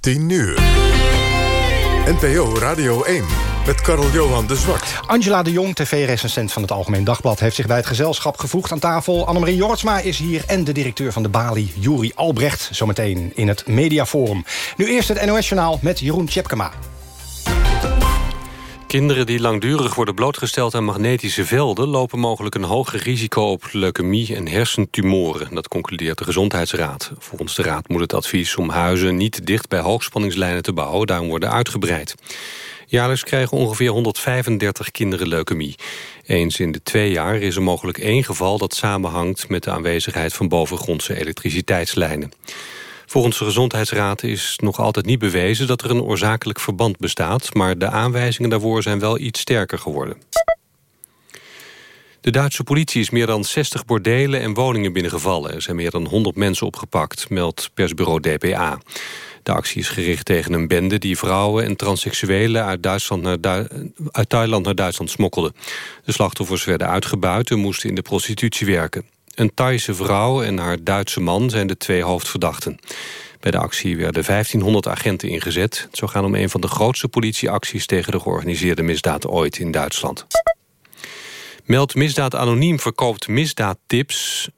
10 uur. NPO Radio 1 met Karel Johan de Zwart. Angela de Jong, tv-recensent van het Algemeen Dagblad... heeft zich bij het gezelschap gevoegd aan tafel. Annemarie Jortsma is hier en de directeur van de Bali, Juri Albrecht... zometeen in het Mediaforum. Nu eerst het NOS-journaal met Jeroen Tjepkema. Kinderen die langdurig worden blootgesteld aan magnetische velden... lopen mogelijk een hoger risico op leukemie en hersentumoren. Dat concludeert de Gezondheidsraad. Volgens de raad moet het advies om huizen niet dicht bij hoogspanningslijnen te bouwen... daarom worden uitgebreid. Jaarlijks krijgen ongeveer 135 kinderen leukemie. Eens in de twee jaar is er mogelijk één geval dat samenhangt... met de aanwezigheid van bovengrondse elektriciteitslijnen. Volgens de Gezondheidsraad is nog altijd niet bewezen dat er een oorzakelijk verband bestaat, maar de aanwijzingen daarvoor zijn wel iets sterker geworden. De Duitse politie is meer dan 60 bordelen en woningen binnengevallen. Er zijn meer dan 100 mensen opgepakt, meldt persbureau DPA. De actie is gericht tegen een bende die vrouwen en transseksuelen uit, uit Thailand naar Duitsland smokkelde. De slachtoffers werden uitgebuit en moesten in de prostitutie werken. Een Thaise vrouw en haar Duitse man zijn de twee hoofdverdachten. Bij de actie werden 1500 agenten ingezet. Het zou gaan om een van de grootste politieacties... tegen de georganiseerde misdaad ooit in Duitsland. Meld Misdaad Anoniem verkoopt misdaadtips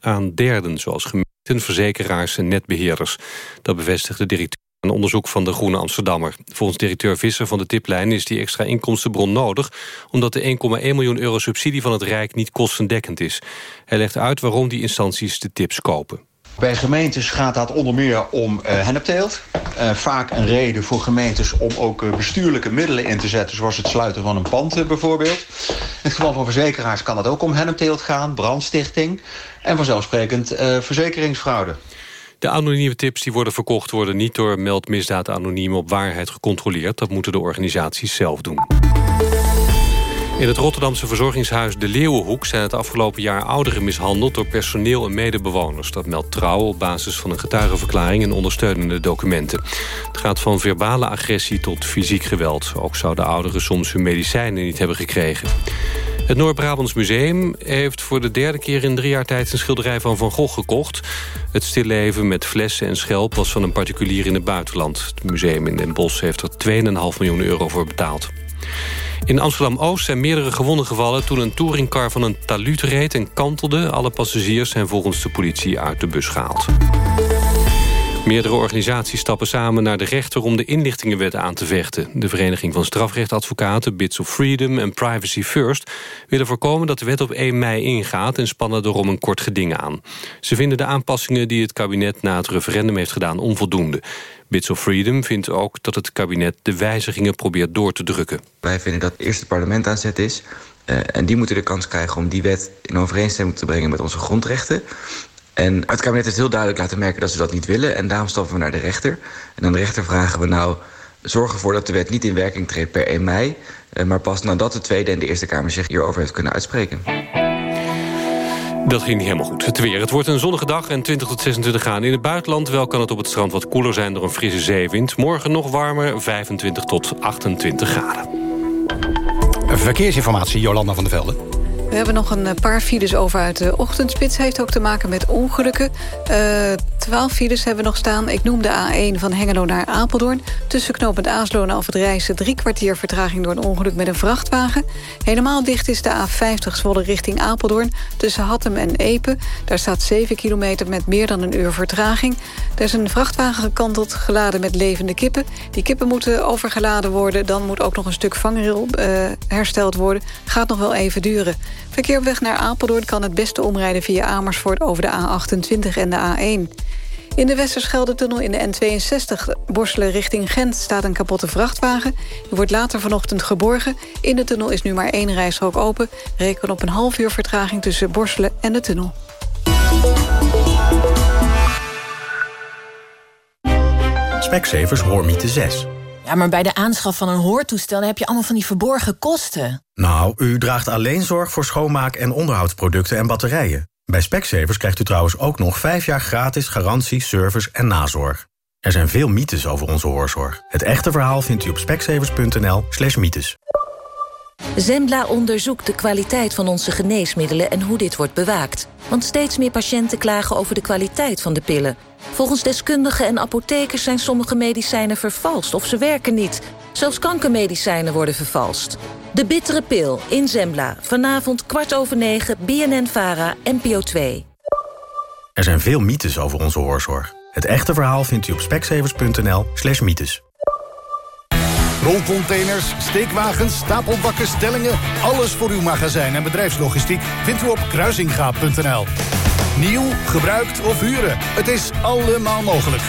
aan derden... zoals gemeenten, verzekeraars en netbeheerders. Dat bevestigt de directeur een onderzoek van de Groene Amsterdammer. Volgens directeur Visser van de tiplijn is die extra inkomstenbron nodig... omdat de 1,1 miljoen euro subsidie van het Rijk niet kostendekkend is. Hij legt uit waarom die instanties de tips kopen. Bij gemeentes gaat dat onder meer om uh, hennepteelt. Uh, vaak een reden voor gemeentes om ook uh, bestuurlijke middelen in te zetten... zoals het sluiten van een pand bijvoorbeeld. In het geval van verzekeraars kan het ook om hennepteelt gaan, brandstichting... en vanzelfsprekend verzekeringsfraude. De anonieme tips die worden verkocht worden niet door meldmisdaad anoniem op waarheid gecontroleerd. Dat moeten de organisaties zelf doen. In het Rotterdamse verzorgingshuis De Leeuwenhoek... zijn het afgelopen jaar ouderen mishandeld door personeel en medebewoners. Dat meldt Trouw op basis van een getuigenverklaring en ondersteunende documenten. Het gaat van verbale agressie tot fysiek geweld. Ook zouden ouderen soms hun medicijnen niet hebben gekregen. Het Noord-Brabants Museum heeft voor de derde keer in drie jaar tijd... een schilderij van Van Gogh gekocht. Het stilleven met flessen en schelp was van een particulier in het buitenland. Het museum in Den Bosch heeft er 2,5 miljoen euro voor betaald. In Amsterdam-Oost zijn meerdere gewonden gevallen... toen een touringcar van een taluut reed en kantelde. Alle passagiers zijn volgens de politie uit de bus gehaald. Meerdere organisaties stappen samen naar de rechter om de inlichtingenwet aan te vechten. De Vereniging van Strafrechtadvocaten, Bits of Freedom en Privacy First... willen voorkomen dat de wet op 1 mei ingaat en spannen daarom een kort geding aan. Ze vinden de aanpassingen die het kabinet na het referendum heeft gedaan onvoldoende. Bits of Freedom vindt ook dat het kabinet de wijzigingen probeert door te drukken. Wij vinden dat het parlement aan zet is... Uh, en die moeten de kans krijgen om die wet in overeenstemming te brengen met onze grondrechten. En het kabinet heeft heel duidelijk laten merken dat ze dat niet willen. En daarom stappen we naar de rechter. En aan de rechter vragen we nou... zorg ervoor dat de wet niet in werking treedt per 1 mei... Eh, maar pas nadat de Tweede en de Eerste Kamer zich hierover heeft kunnen uitspreken. Dat ging niet helemaal goed. Het weer. Het wordt een zonnige dag en 20 tot 26 graden. In het buitenland wel kan het op het strand wat koeler zijn door een frisse zeewind. Morgen nog warmer, 25 tot 28 graden. Verkeersinformatie, Jolanda van der Velde. We hebben nog een paar files over uit de ochtendspits. Heeft ook te maken met ongelukken. Uh, twaalf files hebben we nog staan. Ik noem de A1 van Hengelo naar Apeldoorn. Tussen knooppunt Aaslo en Alfred Reizen... drie kwartier vertraging door een ongeluk met een vrachtwagen. Helemaal dicht is de A50 Zwolle richting Apeldoorn... tussen Hattem en Epe. Daar staat 7 kilometer met meer dan een uur vertraging. Er is een vrachtwagen gekanteld, geladen met levende kippen. Die kippen moeten overgeladen worden. Dan moet ook nog een stuk vangrail uh, hersteld worden. Gaat nog wel even duren. Verkeer op weg naar Apeldoorn kan het beste omrijden via Amersfoort... over de A28 en de A1. In de Westerschelde-tunnel in de N62 Borselen richting Gent... staat een kapotte vrachtwagen. Die wordt later vanochtend geborgen. In de tunnel is nu maar één rijstrook open. Reken op een half uur vertraging tussen Borselen en de tunnel. Specsavers Hoormiete 6. Ja, maar bij de aanschaf van een hoortoestel heb je allemaal van die verborgen kosten. Nou, u draagt alleen zorg voor schoonmaak- en onderhoudsproducten en batterijen. Bij Specsavers krijgt u trouwens ook nog 5 jaar gratis garantie, service en nazorg. Er zijn veel mythes over onze hoorzorg. Het echte verhaal vindt u op specsavers.nl slash mythes. Zembla onderzoekt de kwaliteit van onze geneesmiddelen en hoe dit wordt bewaakt. Want steeds meer patiënten klagen over de kwaliteit van de pillen... Volgens deskundigen en apothekers zijn sommige medicijnen vervalst of ze werken niet. Zelfs kankermedicijnen worden vervalst. De bittere pil in Zembla. Vanavond kwart over negen, BNN-VARA, NPO 2. Er zijn veel mythes over onze hoorzorg. Het echte verhaal vindt u op speksevers.nl slash mythes. Rolcontainers, steekwagens, stapelbakken, stellingen... alles voor uw magazijn en bedrijfslogistiek vindt u op kruisingaap.nl. Nieuw, gebruikt of huren, het is allemaal mogelijk.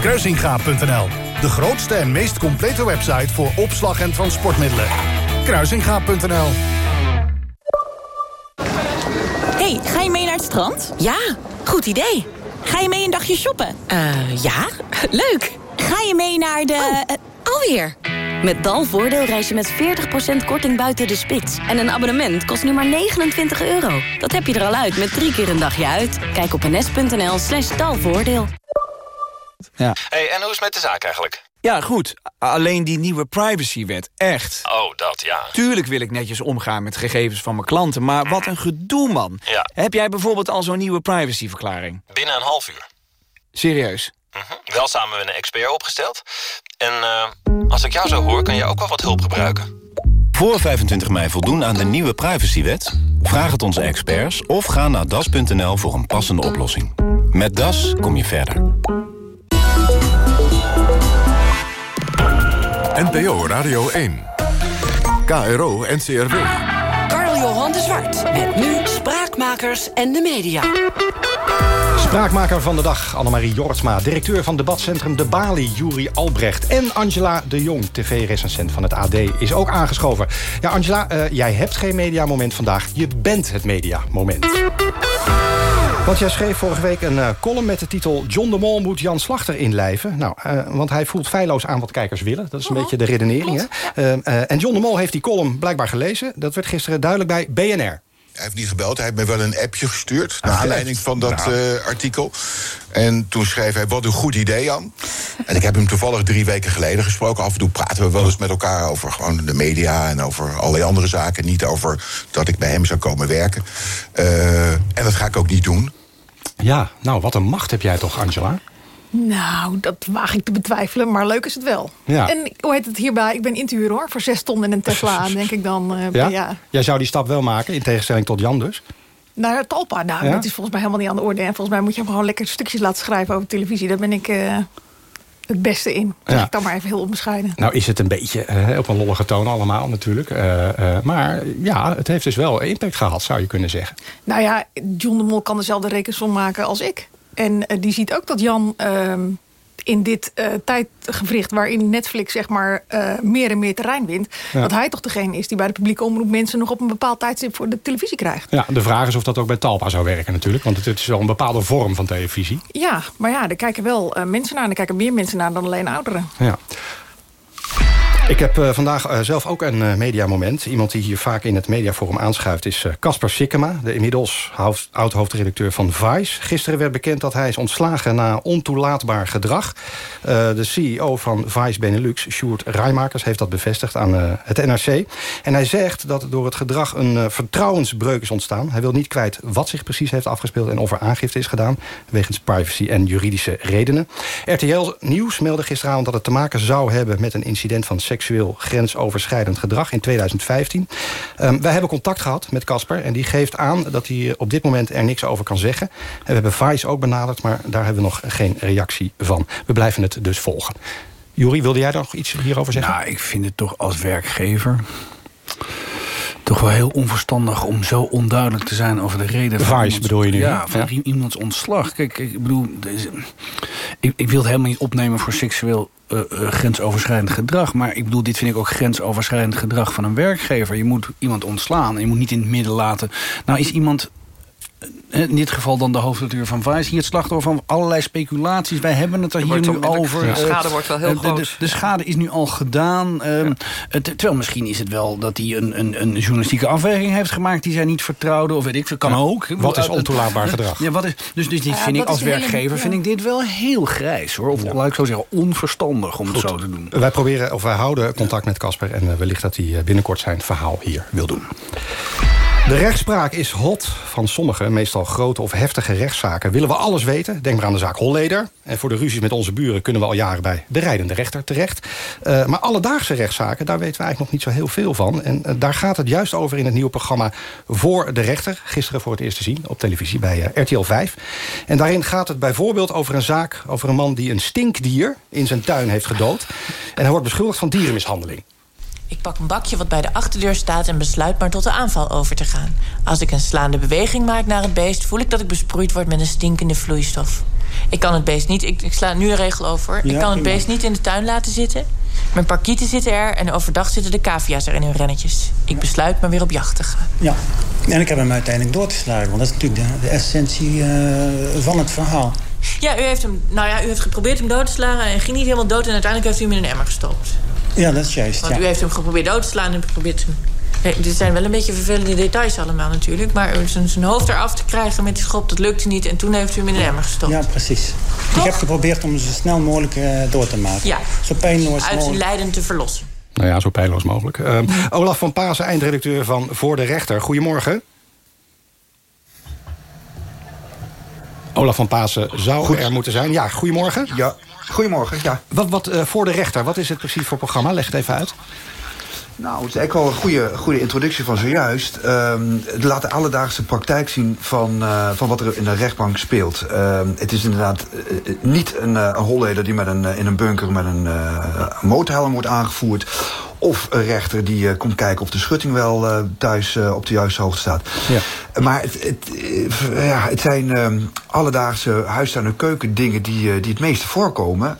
Kruisingaap.nl, de grootste en meest complete website... voor opslag en transportmiddelen. Kruisingaap.nl hey, ga je mee naar het strand? Ja, goed idee. Ga je mee een dagje shoppen? Eh, ja, leuk. Ga je mee naar de... Oh, eh, alweer. Met Dalvoordeel reis je met 40% korting buiten de spits. En een abonnement kost nu maar 29 euro. Dat heb je er al uit met drie keer een dagje uit. Kijk op ns.nl slash dalvoordeel. Ja. Hey, en hoe is het met de zaak eigenlijk? ja, goed. Alleen die nieuwe privacywet, echt. Oh, dat ja. Tuurlijk wil ik netjes omgaan met gegevens van mijn klanten... maar wat een gedoe, man. Ja. Heb jij bijvoorbeeld al zo'n nieuwe privacyverklaring? Binnen een half uur. Serieus? Mhm. Wel samen met een expert opgesteld. En eh, als ik jou zo hoor, kan jij ook wel wat hulp gebruiken. Voor 25 mei voldoen aan de nieuwe privacywet? Vraag het onze experts of ga naar das.nl voor een passende oplossing. Met Das kom je verder. NPO Radio 1. KRO NCRW. Carl-Johan de Zwart. Met nu Spraakmakers en de media. Spraakmaker van de dag, Annemarie Jortsma. Directeur van debatcentrum De Bali, Juri Albrecht. En Angela de Jong, tv-recensent van het AD, is ook aangeschoven. Ja, Angela, eh, jij hebt geen mediamoment vandaag. Je bent het mediamoment. Want jij schreef vorige week een eh, column met de titel... John de Mol moet Jan Slachter inlijven. Nou, eh, want hij voelt feilloos aan wat kijkers willen. Dat is een beetje de redenering. Hè? En John de Mol heeft die column blijkbaar gelezen. Dat werd gisteren duidelijk bij BNR. Hij heeft niet gebeld, hij heeft me wel een appje gestuurd... naar Ah, aanleiding van dat nou. eh, artikel. En toen schreef hij, wat een goed idee, Jan. en ik heb hem toevallig drie weken geleden gesproken. Af en toe praten we wel eens met elkaar over gewoon de media... en over allerlei andere zaken. Niet over dat ik bij hem zou komen werken. Eh, en dat ga ik ook niet doen. Ja, nou, wat een macht heb jij toch, Angela? Nou, dat waag ik te betwijfelen, maar leuk is het wel. Ja. En hoe heet het hierbij? Ik ben in te huren hoor, voor zes ton en een Tesla, denk ik dan. eh, Ja? ja. Jij zou die stap wel maken, in tegenstelling tot Jan dus? Naar Talpa, nou, Ja? dat is volgens mij helemaal niet aan de orde. En volgens mij moet je hem gewoon lekker stukjes laten schrijven over televisie. Daar ben ik eh, het beste in. Zeg Ja. ik dan maar even heel onbescheiden. Nou is het een beetje eh, op een lollige toon allemaal natuurlijk. Maar ja, het heeft dus wel impact gehad, zou je kunnen zeggen. Nou ja, John de Mol kan dezelfde rekensom maken als ik. En eh, die ziet ook dat Jan ehm, in dit eh, tijdgevricht... waarin Netflix zeg maar eh, meer en meer terrein wint... Ja. dat hij toch degene is die bij de publieke omroep... mensen nog op een bepaald tijdstip voor de televisie krijgt. Ja, de vraag is of dat ook bij Talpa zou werken natuurlijk. Want het, het is wel een bepaalde vorm van televisie. Ja, maar ja, er kijken wel mensen naar. En er kijken meer mensen naar dan alleen ouderen. Ja. Ik heb eh, vandaag eh, zelf ook een eh, mediamoment. Iemand die hier vaak in het mediaforum aanschuift is Caspar Sikkema... de inmiddels hoofd- oud-hoofdredacteur van Vice. Gisteren werd bekend dat hij is ontslagen na ontoelaatbaar gedrag. De CEO van Vice Benelux, Sjoerd Rijmakers... heeft dat bevestigd aan het NRC. En hij zegt dat door het gedrag een vertrouwensbreuk is ontstaan. Hij wil niet kwijt wat zich precies heeft afgespeeld... en of er aangifte is gedaan, wegens privacy en juridische redenen. RTL Nieuws meldde gisteravond dat het te maken zou hebben... met een incident van seksueel grensoverschrijdend gedrag in 2015. Ehm, wij hebben contact gehad met Casper en die geeft aan... dat hij op dit moment er niks over kan zeggen. En we hebben Vice ook benaderd, maar daar hebben we nog geen reactie van. We blijven het dus volgen. Juri, wilde jij nog iets hierover zeggen? Nou, ik vind het toch als werkgever toch wel heel onverstandig om zo onduidelijk te zijn over de reden van Vice iemands- bedoel je nu, Ja, van iemands ontslag. Kijk, ik bedoel, ik, ik wil het helemaal niet opnemen voor seksueel eh, eh, grensoverschrijdend gedrag. Maar ik bedoel, dit vind ik ook grensoverschrijdend gedrag van een werkgever. Je moet iemand ontslaan en je moet niet in het midden laten. Nou, is iemand in dit geval dan de hoofdredacteur van Vice... hier het slachtoffer van allerlei speculaties. Wij hebben het er hier nu over. de Eh, schade wordt wel heel eh, de- groot. De, de schade is nu al gedaan. Ehm, het- terwijl misschien is het wel dat hij een, een, een journalistieke afweging heeft gemaakt... die zij niet vertrouwde, of weet ik veel, kan Ja. ook. Wat is Eh, ontoelaatbaar gedrag? Ja, wat is, dus, dus dit Ja, vind ik als hele- werkgever ja. vind ik dit wel heel grijs, hoor. Of laat ik zo zeggen, onverstandig om het zo te doen. Wij proberen, of wij houden contact met Casper... en wellicht dat hij binnenkort zijn verhaal hier wil doen. De rechtspraak is hot. Van sommige, meestal grote of heftige rechtszaken... willen we alles weten. Denk maar aan de zaak Holleder. En voor de ruzies met onze buren kunnen we al jaren bij de rijdende rechter terecht. Uh, maar alledaagse rechtszaken, daar weten we eigenlijk nog niet zo heel veel van. En uh, daar gaat het juist over in het nieuwe programma Voor de Rechter. Gisteren voor het eerst te zien op televisie bij uh, RTL 5. En daarin gaat het bijvoorbeeld over een zaak... over een man die een stinkdier in zijn tuin heeft gedood. En hij wordt beschuldigd van dierenmishandeling. Ik pak een bakje wat bij de achterdeur staat en besluit maar tot de aanval over te gaan. Als ik een slaande beweging maak naar het beest... voel ik dat ik besproeid word met een stinkende vloeistof. Ik kan het beest niet... Ik, ik sla nu een regel over. Ja, ik kan het beest niet in de tuin laten zitten. Mijn parkieten zitten er en overdag zitten de cavia's er in hun rennetjes. Ik besluit maar weer op jacht te gaan. Ja, en ik heb hem uiteindelijk doorgeslagen. Want dat is natuurlijk de, de essentie uh, van het verhaal. Ja, u heeft hem, nou ja, u heeft geprobeerd hem dood te slaan... en ging niet helemaal dood en uiteindelijk heeft u hem in een emmer gestopt. Ja, dat is juist. Want ja. u heeft hem geprobeerd dood te slaan en geprobeerd hem... Nee, dit zijn wel een beetje vervelende details allemaal natuurlijk. Maar zijn, zijn hoofd eraf te krijgen met die schop, dat lukte niet. En toen heeft u hem in een emmer gestopt. Ja, precies. Toch? Ik heb geprobeerd om hem zo snel mogelijk uh, door te maken. Ja, zo pijnloos uit mogelijk. zijn lijden te verlossen. Nou ja, zo pijnloos mogelijk. Uh, Olaf van Pasen, eindredacteur van Voor de Rechter. Goedemorgen. Olaf van Pasen zou Goed. er moeten zijn. Ja, goedemorgen. Ja, goedemorgen, ja. Wat, wat uh, voor de rechter, wat is het precies voor programma? Leg het even uit. Nou, het is eigenlijk wel een goede, goede introductie van zojuist. Um, het laat de alledaagse praktijk zien van, uh, van wat er in de rechtbank speelt. Um, het is inderdaad uh, niet een, uh, een holleder die met een, in een bunker met een motorhelm wordt aangevoerd. Of een rechter die komt kijken of de schutting wel thuis op de juiste hoogte staat. Ja. Maar het, het, ja, het zijn um, alledaagse huistuin- en keukendingen die, die het meeste voorkomen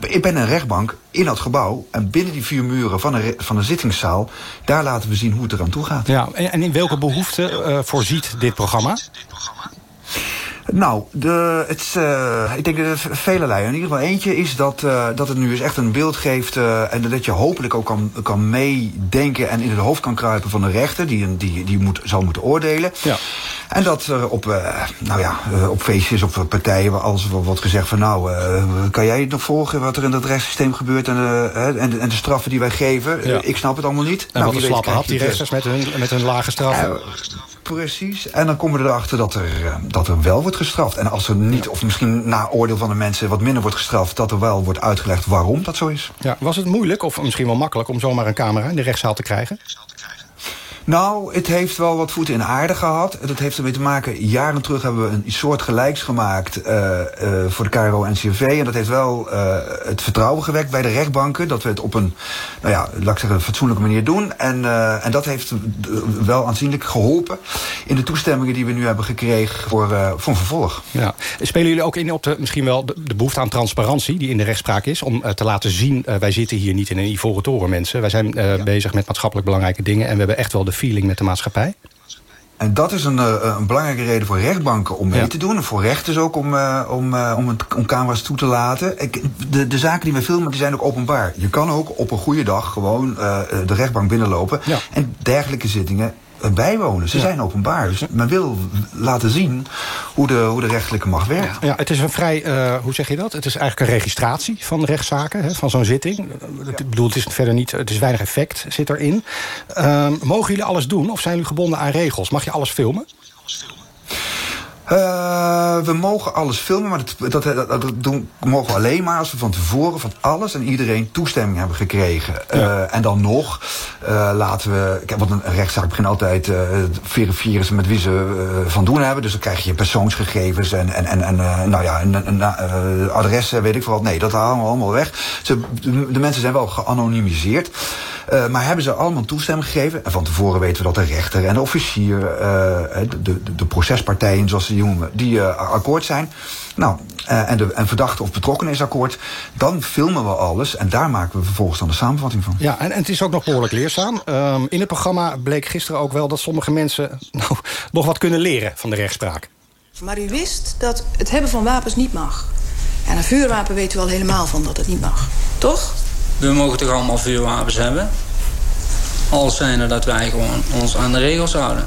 ik ben een rechtbank in dat gebouw. En binnen die vier muren van een, van een zittingszaal... daar laten we zien hoe het eraan toe gaat. Ja, en in welke behoeften uh, voorziet dit programma? Nou, de, het, uh, ik denk dat velelei. In ieder geval eentje is dat, uh, dat het nu eens echt een beeld geeft... Uh, en dat je hopelijk ook kan, kan meedenken en in het hoofd kan kruipen van de rechter... die, die, die moet, zal moeten oordelen. Ja. En dat er op, nou ja, op feestjes of partijen waar alles wordt gezegd van... nou, kan jij het nog volgen wat er in dat rechtssysteem gebeurt... en, en, de, en de straffen die wij geven? Ja. ik snap het allemaal niet. En nou, wat een slappe hap, die rechters met hun, met hun lage straffen. Precies. En dan komen we erachter dat er, dat er wel wordt gestraft. En als er niet, of misschien na oordeel van de mensen wat minder wordt gestraft... dat er wel wordt uitgelegd waarom dat zo is. Ja, was het moeilijk, of misschien wel makkelijk... om zomaar een camera in de rechtszaal te krijgen? Nou, het heeft wel wat voeten in aarde gehad. Dat heeft ermee te maken, jaren terug hebben we een soort gelijks gemaakt uh, uh, voor de KRO-NCRV. En dat heeft wel uh, het vertrouwen gewekt bij de rechtbanken. Dat we het op een, nou ja, laat ik zeggen, fatsoenlijke manier doen. En, en dat heeft wel aanzienlijk geholpen in de toestemmingen die we nu hebben gekregen voor, voor een vervolg. Ja. Spelen jullie ook in op de, misschien wel de, de behoefte aan transparantie die in de rechtspraak is? Om te laten zien, wij zitten hier niet in een ivoren toren mensen. Wij zijn ja. bezig met maatschappelijk belangrijke dingen. En we hebben echt wel de feeling met de maatschappij? En dat is een, een belangrijke reden voor rechtbanken om mee ja. te doen. En voor rechters ook om, uh, om, uh, om, het, om camera's toe te laten. Ik, de, de zaken die we filmen, die zijn ook openbaar. Je kan ook op een goede dag gewoon uh, de rechtbank binnenlopen. Ja. En dergelijke zittingen bijwonen. Ze ja. zijn openbaar. Dus men wil laten zien hoe de, hoe de rechterlijke macht werkt. Ja, het is een vrij, uh, hoe zeg je dat? Het is eigenlijk een registratie van rechtszaken, hè, van zo'n zitting. Ja. Ik bedoel, het is verder niet, het is weinig effect zit erin. Uh, mogen jullie alles doen of zijn jullie gebonden aan regels? Mag je alles filmen? Uh, we mogen alles filmen, maar dat, dat, dat, dat, doen, mogen we alleen maar als we van tevoren van alles en iedereen toestemming hebben gekregen. Ja. Uh, en dan nog uh, laten we. Want een rechtszaak begint altijd verifiëren met wie ze van doen hebben. Dus dan krijg je persoonsgegevens en, en, en, en nou ja, en, en adressen, weet ik wat. Nee, dat halen we allemaal weg. Ze, de, de mensen zijn wel geanonimiseerd. Maar hebben ze allemaal toestemming gegeven? En van tevoren weten we dat de rechter en de officier, de, de, de procespartijen, zoals ze die uh, akkoord zijn. Nou, en, de, en verdachte of betrokken is akkoord. Dan filmen we alles en daar maken we vervolgens dan de samenvatting van. Ja, en, en het is ook nog behoorlijk leerzaam. Um, in het programma bleek gisteren ook wel dat sommige mensen nou, nog wat kunnen leren van de rechtspraak. Maar u wist dat het hebben van wapens niet mag. En een vuurwapen weten we al helemaal van dat het niet mag. Toch? We mogen toch allemaal vuurwapens hebben? Als zijnde dat wij gewoon ons aan de regels houden.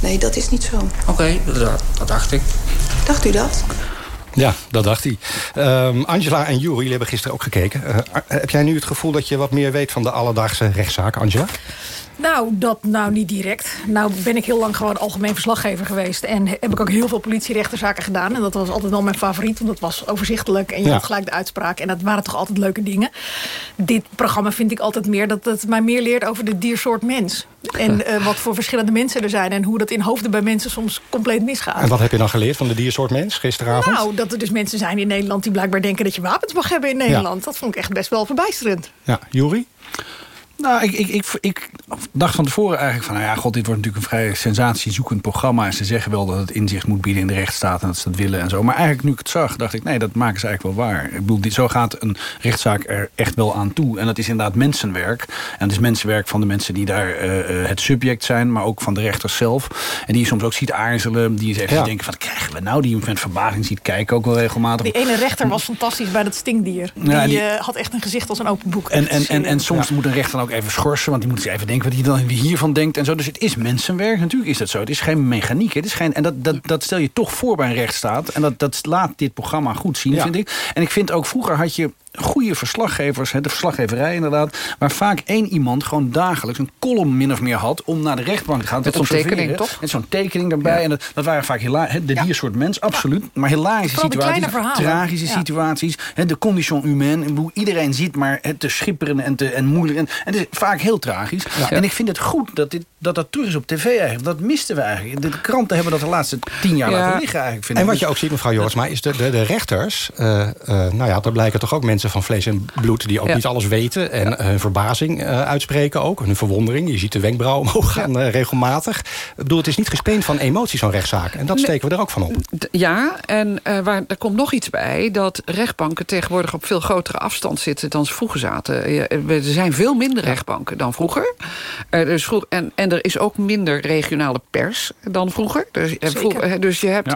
Nee, dat is niet zo. Oké, okay, dat, dat, dacht ik. Dacht u dat? Ja, dat dacht hij. Um, Angela en Juri, jullie hebben gisteren ook gekeken. Uh, heb jij nu het gevoel dat je wat meer weet van de alledaagse rechtszaak, Angela? Nou, dat nou niet direct. Nou ben ik heel lang gewoon algemeen verslaggever geweest. En heb ik ook heel veel politierechterzaken gedaan. En dat was altijd wel mijn favoriet. Want dat was overzichtelijk. En je Ja. had gelijk de uitspraak. En dat waren toch altijd leuke dingen. Dit programma vind ik altijd meer dat het mij meer leert over de diersoort mens. En eh, wat voor verschillende mensen er zijn. En hoe dat in hoofden bij mensen soms compleet misgaat. En wat heb je dan geleerd van de diersoort mens gisteravond? Nou, dat er dus mensen zijn in Nederland die blijkbaar denken dat je wapens mag hebben in Nederland. Dat vond ik echt best wel verbijsterend. Ja, Juri? Nou, ik, ik, ik, ik dacht van tevoren eigenlijk van... nou ja, god, dit wordt natuurlijk een vrij sensatiezoekend programma... en ze zeggen wel dat het inzicht moet bieden in de rechtsstaat... en dat ze dat willen en zo. Maar eigenlijk nu ik het zag, dacht ik... nee, dat maken ze eigenlijk wel waar. Ik bedoel, dit, zo gaat een rechtszaak er echt wel aan toe. En dat is inderdaad mensenwerk. En het is mensenwerk van de mensen die daar eh, eh, het subject zijn... maar ook van de rechters zelf. En die je soms ook ziet aarzelen. Die eens even Ja. denken van, wat krijgen we nou? Die je met verbazing ziet kijken ook wel regelmatig. Die ene rechter was fantastisch bij dat stinkdier. Die, Ja, die- eh, had echt een gezicht als een open boek. En, en, en, en soms moet een rechter dan ook even schorsen. Want die moet eens even denken wat hij dan hiervan denkt. En zo. Dus het is mensenwerk. Natuurlijk is dat zo. Het is geen mechaniek. Het is geen, en dat, dat, dat stel je toch voor bij een rechtsstaat. En dat, dat laat dit programma goed zien, Ja. vind ik. En ik vind ook, vroeger had je goede verslaggevers, hè, de verslaggeverij inderdaad... waar vaak één iemand gewoon dagelijks een column min of meer had... om naar de rechtbank te gaan. Met zo'n tekening, toch? Met zo'n tekening daarbij. En dat, dat waren vaak hila- hè, de diersoort mens, absoluut. Maar hilarische situaties, tragische Ja. situaties... Hè, de condition humaine, ik bedoel, iedereen ziet maar het te schipperen en, te, en moeilijk. En, en het is vaak heel tragisch. En ik vind het goed dat, dit, dat dat terug is op tv eigenlijk. Dat misten we eigenlijk. De kranten hebben dat de laatste tien jaar Ja. laten liggen eigenlijk. Vind En ik. wat je ook ziet, mevrouw Jortsma, is de, de, de rechters... eh, eh, nou ja, daar blijken toch ook mensen van vlees en bloed... die ook Ja. niet alles weten en hun verbazing eh, uitspreken ook. Hun verwondering. Je ziet de wenkbrauwen omhoog gaan eh, regelmatig. Ik bedoel, het is niet gespeend van emotie, zo'n rechtszaak. En dat Nee. steken we er ook van op. Ja, en eh, waar, er komt nog iets bij... dat rechtbanken tegenwoordig op veel grotere afstand zitten... dan ze vroeger zaten. Ja, Er zijn veel minder rechtbanken dan vroeger. Eh, dus vroeg, en, en er is ook minder regionale pers dan vroeger. Dus, eh, vroeg- eh, dus je hebt,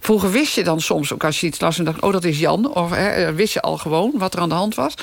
vroeger wist je dan soms ook als je iets las... en dacht, oh, dat is Jan. Of eh, wist je al gewoon wat er aan de hand was.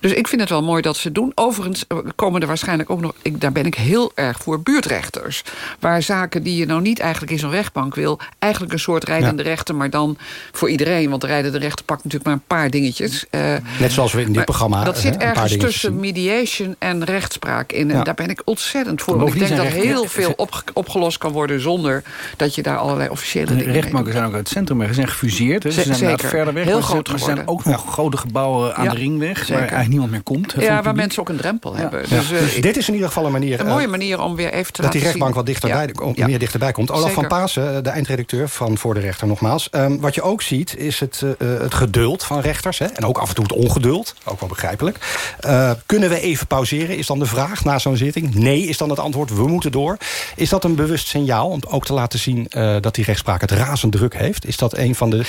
Dus ik vind het wel mooi dat ze het doen. Overigens eh, komen er waarschijnlijk ook nog... Ik, daar ben ik heel erg voor buurtrechters. Waar zaken die je nou niet eigenlijk in zo'n rechtbank wil... eigenlijk een soort rijdende rechter, maar dan voor iedereen. Want de rijdende rechter pakt natuurlijk maar een paar dingetjes. Eh, Net zoals we in dit maar programma Dat hè, zit een paar ergens tussen mediation en rechtspraak in. En Ja. daar ben ik ontzettend voor. Want ik denk dat heel veel opge- opgelost kan worden... zonder dat je daar allerlei officiële De dingen rechtbanken zijn ook uit het centrum. Ze zijn gefuseerd. Hè. Ze zijn zeker. verder weg. Heel ze- groot er zijn ook nog grote gebouwen aan Ja, de ringweg... zeker. waar eigenlijk niemand meer komt. Ja, waar publiek. mensen ook een drempel hebben. Ja. Dus, eh, Dus dit is in ieder geval een manier... een eh, mooie manier om weer even te dat die rechtbank zien. wat dichterbij, Ja. kom- Ja. meer dichterbij komt. Olaf van. Pasen, de eindredacteur van Voor de Rechter nogmaals. Ehm, wat je ook ziet is het, eh, eh, het geduld van rechters. Hè? En ook af en toe het ongeduld. Ook wel begrijpelijk. Eh, kunnen we even pauzeren, is dan de vraag na zo'n zitting. Nee is dan het antwoord, we moeten door. Is dat een bewust signaal om ook te laten zien... eh, dat die rechtspraak het razend druk heeft? Is dat een van de,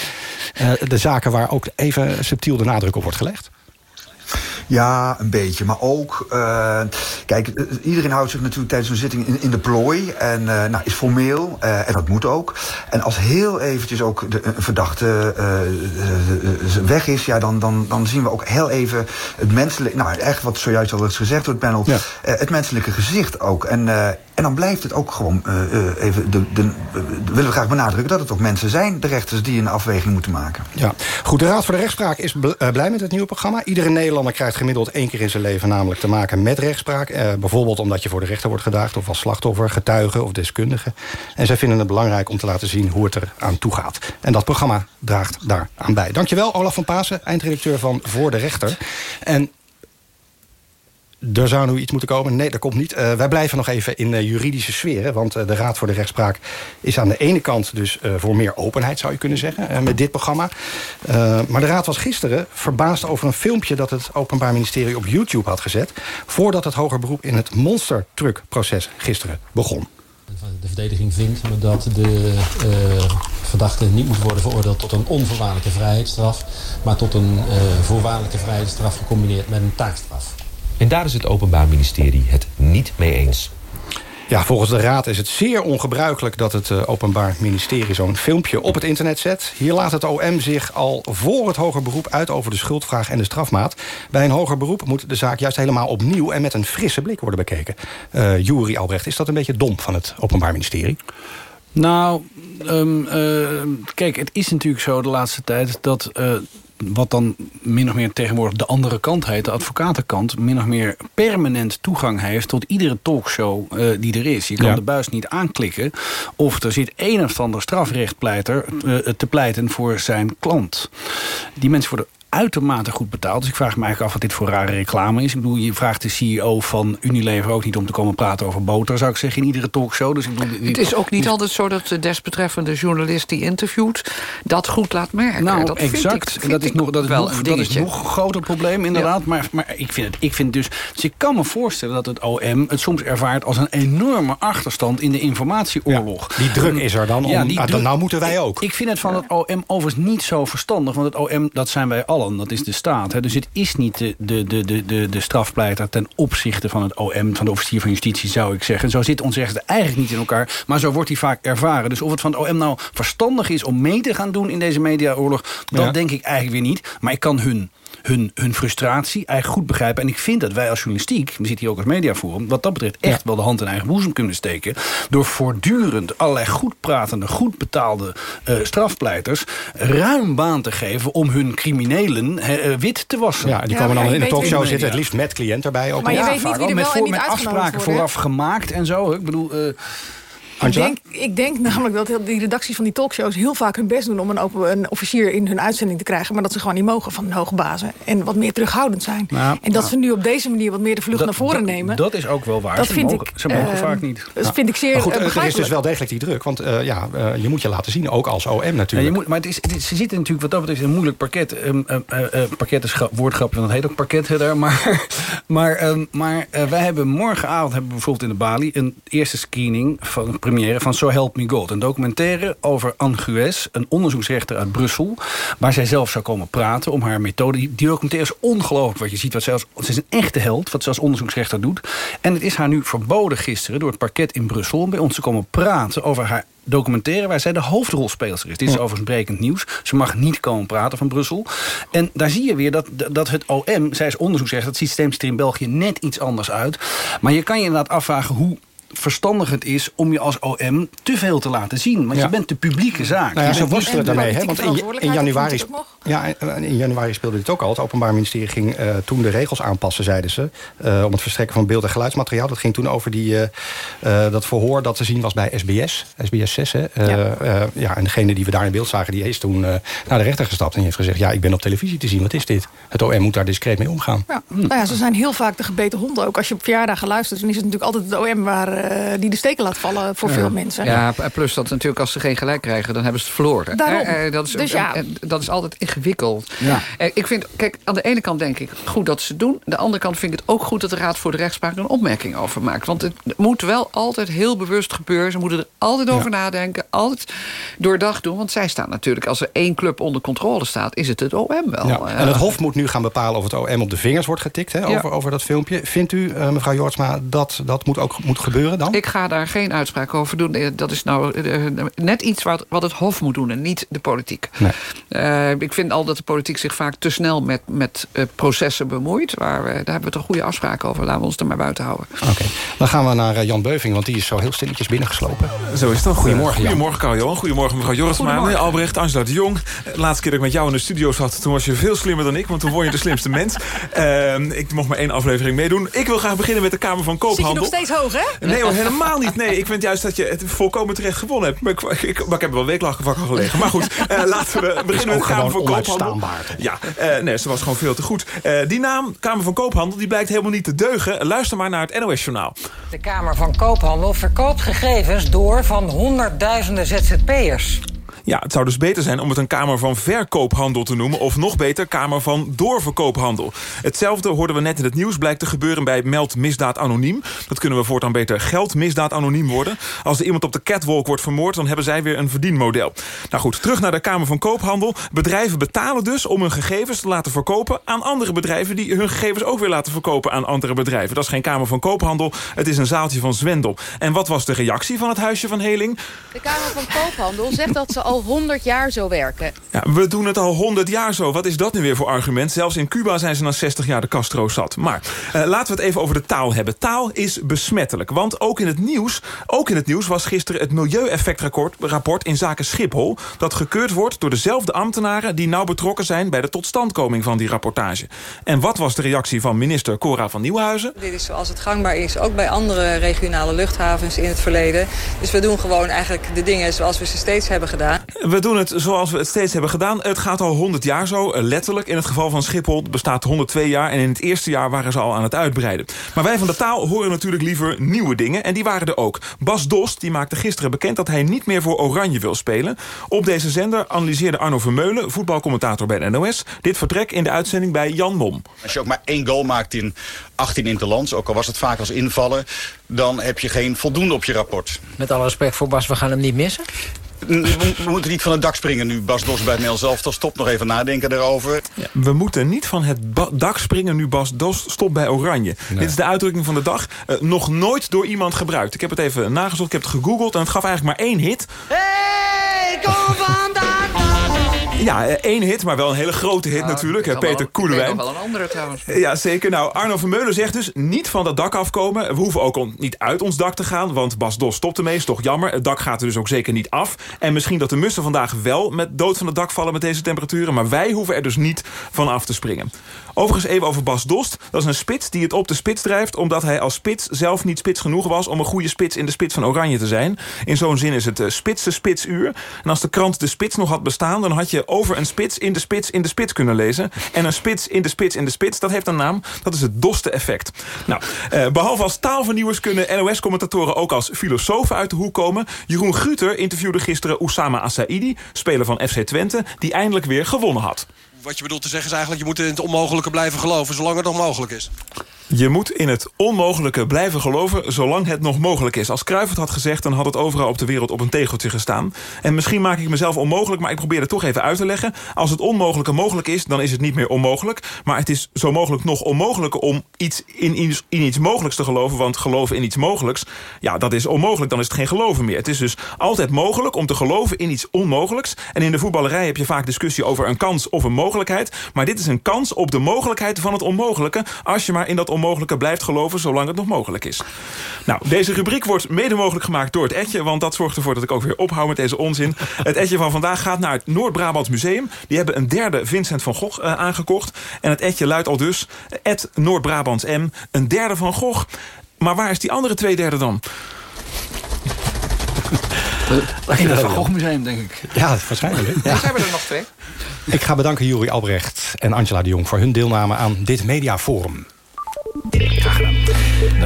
eh, de zaken waar ook even subtiel de nadruk op wordt gelegd? Ja, een beetje. Maar ook, eh, kijk, eh, iedereen houdt zich natuurlijk tijdens zo'n zitting in, in de plooi. En eh, nou, is formeel, eh, en dat moet ook. En als heel eventjes ook de, een verdachte weg is... Ja, dan, dan, dan zien we ook heel even het menselijke... Nou, echt wat zojuist al is gezegd door het panel. het menselijke gezicht ook. En, eh, en dan blijft het ook gewoon eh, even... De, de, willen we graag benadrukken dat het ook mensen zijn, de rechters... die een afweging moeten maken. Ja, goed. De Raad voor de Rechtspraak is eh, blij met het nieuwe programma. Iedere Nederlander krijgt gemiddeld één keer in zijn leven namelijk te maken met rechtspraak. Bijvoorbeeld omdat je voor de rechter wordt gedaagd of als slachtoffer, getuige of deskundige. En zij vinden het belangrijk om te laten zien hoe het er aan toe gaat. En dat programma draagt daar aan bij. Dankjewel, Olaf van Pasen, eindredacteur van Voor de Rechter. En er zou nu iets moeten komen. Nee, dat komt niet. Eh, wij blijven nog even in eh, juridische sfeer. hè, Want eh, de Raad voor de Rechtspraak is aan de ene kant... dus voor meer openheid, zou je kunnen zeggen, met dit programma. Maar de Raad was gisteren verbaasd over een filmpje... dat het Openbaar Ministerie op YouTube had gezet... voordat het hoger beroep in het monster truck proces gisteren begon. De verdediging vindt dat de verdachte niet moet worden veroordeeld tot een onvoorwaardelijke vrijheidsstraf, maar tot een voorwaardelijke vrijheidsstraf gecombineerd met een taakstraf. En daar is het Openbaar Ministerie het niet mee eens. Ja, volgens de Raad is het zeer ongebruikelijk dat het eh, Openbaar Ministerie zo'n filmpje op het internet zet. Hier laat het OM zich al voor het hoger beroep uit over de schuldvraag en de strafmaat. Bij een hoger beroep moet de zaak juist helemaal opnieuw en met een frisse blik worden bekeken. Eh Jury Albrecht, is dat een beetje dom van het Openbaar Ministerie? Nou, ehm, eh, kijk, het is natuurlijk zo de laatste tijd dat... eh, wat dan min of meer tegenwoordig de andere kant heet, de advocatenkant, min of meer permanent toegang heeft tot iedere talkshow uh, die er is. Je kan Ja. de buis niet aanklikken of er zit een of ander strafrechtpleiter uh, te pleiten voor zijn klant. Die mensen worden uitermate goed betaald. Dus ik vraag me eigenlijk af wat dit voor rare reclame is. Ik bedoel, je vraagt de CEO van Unilever ook niet om te komen praten over boter, zou ik zeggen, in iedere talkshow. Dus ik bedoel, Het is ook niet altijd zo dat de desbetreffende journalist die interviewt... dat goed laat merken. Nou, dat vind exact. ik- en dat is nog, dat is wel nog, een dat is nog een groter probleem, inderdaad. Maar, maar ik vind het ik vind dus. Dus ik kan me voorstellen dat het OM het soms ervaart als een enorme achterstand in de informatieoorlog. die druk is er dan om- ah, dan- druk- nou moeten wij ook. Ik, ik vind het van het OM overigens niet zo verstandig. Want het OM, dat zijn wij allen, dat is de staat. Hè. Dus het is niet de, de, de, de, de, de strafpleiter ten opzichte van het OM, van de officier van justitie, zou ik zeggen. Zo zit ons rechten eigenlijk niet in elkaar. Maar zo wordt hij vaak ervaren. Dus of het van het OM nou verstandig is om mee te gaan doen in deze mediaoorlog, dat Ja. denk ik eigenlijk weer niet. Maar ik kan hun, hun, hun frustratie eigenlijk goed begrijpen. En ik vind dat wij als journalistiek, we zitten hier ook als mediaforum... wat dat betreft echt wel de hand in eigen boezem kunnen steken... door voortdurend allerlei goed pratende, goed betaalde eh, strafpleiters... ruim baan te geven om hun criminelen eh, eh, wit te wassen. Ja, die komen dan in een talkshow zitten, het liefst met cliënt erbij. Ook Maar je nog. weet niet vaak wie er met, wel voor, en niet met afspraken worden, vooraf gemaakt en zo. Ik bedoel... Ik denk, ik denk namelijk dat heel- die redacties van die talkshows heel vaak hun best doen om een, open, een officier in hun uitzending te krijgen. Maar dat ze gewoon niet mogen van hun hoge bazen. En wat meer terughoudend zijn. Nou, en dat nou. ze nu op deze manier wat meer de vlucht dat- naar voren dat- nemen. Dat is ook wel waar. Dat ze vind mogen, ik, ze mogen eh, vaak niet. Dat vind ik zeer Maar goed, eh, er is dus wel degelijk die druk. Want eh, ja, eh, je moet je laten zien, ook als OM Ja, natuurlijk. je moet, maar het is, het is- ze zitten natuurlijk wat dat betreft in een moeilijk parket. Um, uh, uh, parket is gra- woordgrapje, want het heet ook daar. Maar, maar, ehm, maar wij hebben morgenavond hebben we bijvoorbeeld in de Bali... een eerste screening van een première van So Help Me God. Een documentaire over Anne Gues, een onderzoeksrechter uit Brussel... waar zij zelf zou komen praten om haar methode. Die, documentaire is ongelooflijk wat je ziet. Wat zij als, ze is een echte held, wat ze als onderzoeksrechter doet. En het is haar nu verboden gisteren door het parket in Brussel... om bij ons te komen praten over haar documentaire waar zij de hoofdrolspeelster is. Dit is overigens brekend nieuws. Ze mag niet komen praten van Brussel. En daar zie je weer dat, dat het OM, zij is onderzoeksrechter... het systeem ziet er in België net iets anders uit. Maar je kan je inderdaad afvragen hoe verstandig het is om je als OM te veel te laten zien. Want Ja. je bent de publieke zaak. Nou ja, Je ze bent worstelen daarmee. Hè? Want in, januari, ja, en in januari speelde dit ook al. Het Openbaar Ministerie ging eh, toen de regels aanpassen, zeiden ze. eh, om het verstrekken van beeld- en geluidsmateriaal. Dat ging toen over die, eh, eh, dat verhoor dat te zien was bij SBS. SBS 6, hè? Eh, Ja. eh, ja, en degene die we daar in beeld zagen... die is toen eh, naar de rechter gestapt en heeft gezegd... ja, ik ben op televisie te zien, wat is dit? Het OM moet daar discreet mee omgaan. Ja. Nou ja, ze zijn heel vaak de gebeten honden. Ook als je op verjaardagen luistert, dan is het natuurlijk altijd het OM waar, eh, die de steken laat vallen voor veel mensen. Ja, plus dat natuurlijk als ze geen gelijk krijgen, dan hebben ze het verloren. Daarom. Eh, eh, dat, is, Dus ja. eh, dat is altijd ingewikkeld. Ja. Eh, ik vind, kijk, aan de ene kant denk ik goed dat ze het doen. Aan de andere kant vind ik het ook goed dat de Raad voor de Rechtspraak er een opmerking over maakt. Want het moet wel altijd heel bewust gebeuren. Ze moeten er altijd over nadenken, altijd doordacht doen. Want zij staan natuurlijk, als er één club onder controle staat, is het het OM wel. Ja. Eh, En het Hof moet nu gaan bepalen of het OM op de vingers wordt getikt... Hè, Ja. over, over dat filmpje. Vindt u, eh, mevrouw Jortsma, dat dat moet ook moet gebeuren dan? Ik ga daar geen uitspraak over doen. Eh, Dat is nou eh, eh, net iets wat, wat het Hof moet doen en niet de politiek. Nee. Eh, ik vind al dat de politiek zich vaak te snel met, met processen bemoeit. Waar we, daar hebben we toch goede afspraken over. Laten we ons er maar buiten houden. Oké, dan gaan we naar Jan Beuving, want die is zo heel stilletjes binnengeslopen. Zo is het toch. Goedemorgen, Jan. Goedemorgen, Carl-Johan. Goedemorgen, mevrouw Jorisma. Albrecht, Angela de Jong. De laatste keer dat ik met jou in de studio zat... toen was je veel slimmer dan ik, want toen won je de slimste mens. Ehm, ik mocht maar één aflevering meedoen. Ik wil graag beginnen met de Kamer van Zit je Koophandel. nog steeds hoog, hè? Nee hoor, helemaal niet. Nee, ik vind juist dat je het volkomen terecht gewonnen hebt. Maar ik, ik, maar ik heb wel weeklachten wakker gelegen. Maar goed, eh, laten we beginnen met de Kamer van Koophandel. Ja, eh, nee, ze was gewoon veel te goed. Eh, die naam, Kamer van Koophandel, die blijkt helemaal niet te deugen. Luister maar naar het NOS-journaal. De Kamer van Koophandel verkoopt gegevens door van honderdduizenden ZZP'ers. Ja, het zou dus beter zijn om het een Kamer van Verkoophandel te noemen... of nog beter, Kamer van Doorverkoophandel. Hetzelfde hoorden we net in het nieuws, blijkt te gebeuren... bij Meld Misdaad Anoniem. Dat kunnen we voortaan beter Geld Misdaad Anoniem worden. Als er iemand op de catwalk wordt vermoord... dan hebben zij weer een verdienmodel. Nou goed, terug naar de Kamer van Koophandel. Bedrijven betalen dus om hun gegevens te laten verkopen... aan andere bedrijven die hun gegevens ook weer laten verkopen... aan andere bedrijven. Dat is geen Kamer van Koophandel, het is een zaaltje van Zwendel. En wat was de reactie van het huisje van Heling? De Kamer van Koophandel zegt dat ze al al 100 jaar zo werken. Ja, we doen het al 100 jaar zo. Wat is dat nu weer voor argument? Zelfs in Cuba zijn ze na 60 jaar de Castro zat. Maar uh, laten we het even over de taal hebben. Taal is besmettelijk. Want ook in het nieuws, ook in het nieuws was gisteren het milieueffectrapport in zaken Schiphol. Dat gekeurd wordt door dezelfde ambtenaren die nauw betrokken zijn bij de totstandkoming van die rapportage. En wat was de reactie van minister Cora van Nieuwhuizen? Dit is zoals het gangbaar is, ook bij andere regionale luchthavens in het verleden. Dus we doen gewoon eigenlijk de dingen zoals we ze steeds hebben gedaan. We doen het zoals we het steeds hebben gedaan. Het gaat al 100 jaar zo, letterlijk. In het geval van Schiphol bestaat 102 jaar... en in het eerste jaar waren ze al aan het uitbreiden. Maar wij van de taal horen natuurlijk liever nieuwe dingen. En die waren er ook. Bas Dost die maakte gisteren bekend dat hij niet meer voor Oranje wil spelen. Op deze zender analyseerde Arno Vermeulen, voetbalcommentator bij de NOS... dit vertrek in de uitzending bij Jan Mom. Als je ook maar één goal maakt in 18 interlands... ook al was het vaak als invallen... dan heb je geen voldoende op je rapport. Met alle respect voor Bas, we gaan hem niet missen? We, moeten niet van het dak springen nu. Bas Dos bij Nel zelf. Stop nog even nadenken daarover. Ja, we moeten niet van het dak springen nu Bas Dos stopt bij Oranje. Dit is de uitdrukking van de dag. Uh, nog nooit door iemand gebruikt. Ik heb het even nagezocht. Ik heb het gegoogeld. En het gaf eigenlijk maar één hit. Hey, kom vandaag. Ja, één hit, maar wel een hele grote hit natuurlijk. Peter Koelewijn. wel een andere trouwens. Ja, zeker. Nou, Arno Vermeulen zegt dus niet van dat dak afkomen. We hoeven ook niet uit ons dak te gaan, want Bas Dos stopt ermee. Is toch jammer. Het dak gaat er dus ook zeker niet af. En misschien dat de mussen vandaag wel met dood van het dak vallen met deze temperaturen. Maar wij hoeven er dus niet van af te springen. Overigens even over Bas Dost. Dat is een spits die het op de spits drijft... omdat hij als spits zelf niet spits genoeg was... om een goede spits in de spits van Oranje te zijn. In zo'n zin is het uh, spitse spitsuur. En als de krant de spits nog had bestaan... dan had je over een spits in de spits in de spits kunnen lezen. En een spits in de spits in de spits, dat heeft een naam. Dat is het Doste-effect. Nou, uh, behalve als taalvernieuwers kunnen NOS-commentatoren... ook als filosofen uit de hoek komen. Jeroen Guter interviewde gisteren Oussama Assaidi... speler van FC Twente, die eindelijk weer gewonnen had wat je bedoelt te zeggen is eigenlijk... je moet in het onmogelijke blijven geloven, zolang het nog mogelijk is. Je moet in het onmogelijke blijven geloven zolang het nog mogelijk is. Als Cruijff het had gezegd, dan had het overal op de wereld op een tegeltje gestaan. En misschien maak ik mezelf onmogelijk, maar ik probeer het toch even uit te leggen. Als het onmogelijke mogelijk is, dan is het niet meer onmogelijk. Maar het is zo mogelijk nog onmogelijker om iets in, iets, in iets mogelijks te geloven. Want geloven in iets mogelijks, ja, dat is onmogelijk. Dan is het geen geloven meer. Het is dus altijd mogelijk om te geloven in iets onmogelijks. En in de voetballerij heb je vaak discussie over een kans of een mogelijkheid. Maar dit is een kans op de mogelijkheid van het onmogelijke... als je maar in dat onmogelijke blijft geloven zolang het nog mogelijk is. Nou, deze rubriek wordt mede mogelijk gemaakt door het Etje... want dat zorgt ervoor dat ik ook weer ophoud met deze onzin. Het Etje van vandaag gaat naar het Noord-Brabants Museum. Die hebben een derde Vincent van Gogh uh, aangekocht. En het Etje luidt al dus, het Noord-Brabants M, een derde van Gogh. Maar waar is die andere twee derde dan? In het Van Gogh Museum, denk ik. Ja, waarschijnlijk. Ja. Dus hebben er nog twee. Ik ga bedanken Juri Albrecht en Angela de Jong... voor hun deelname aan dit mediaforum.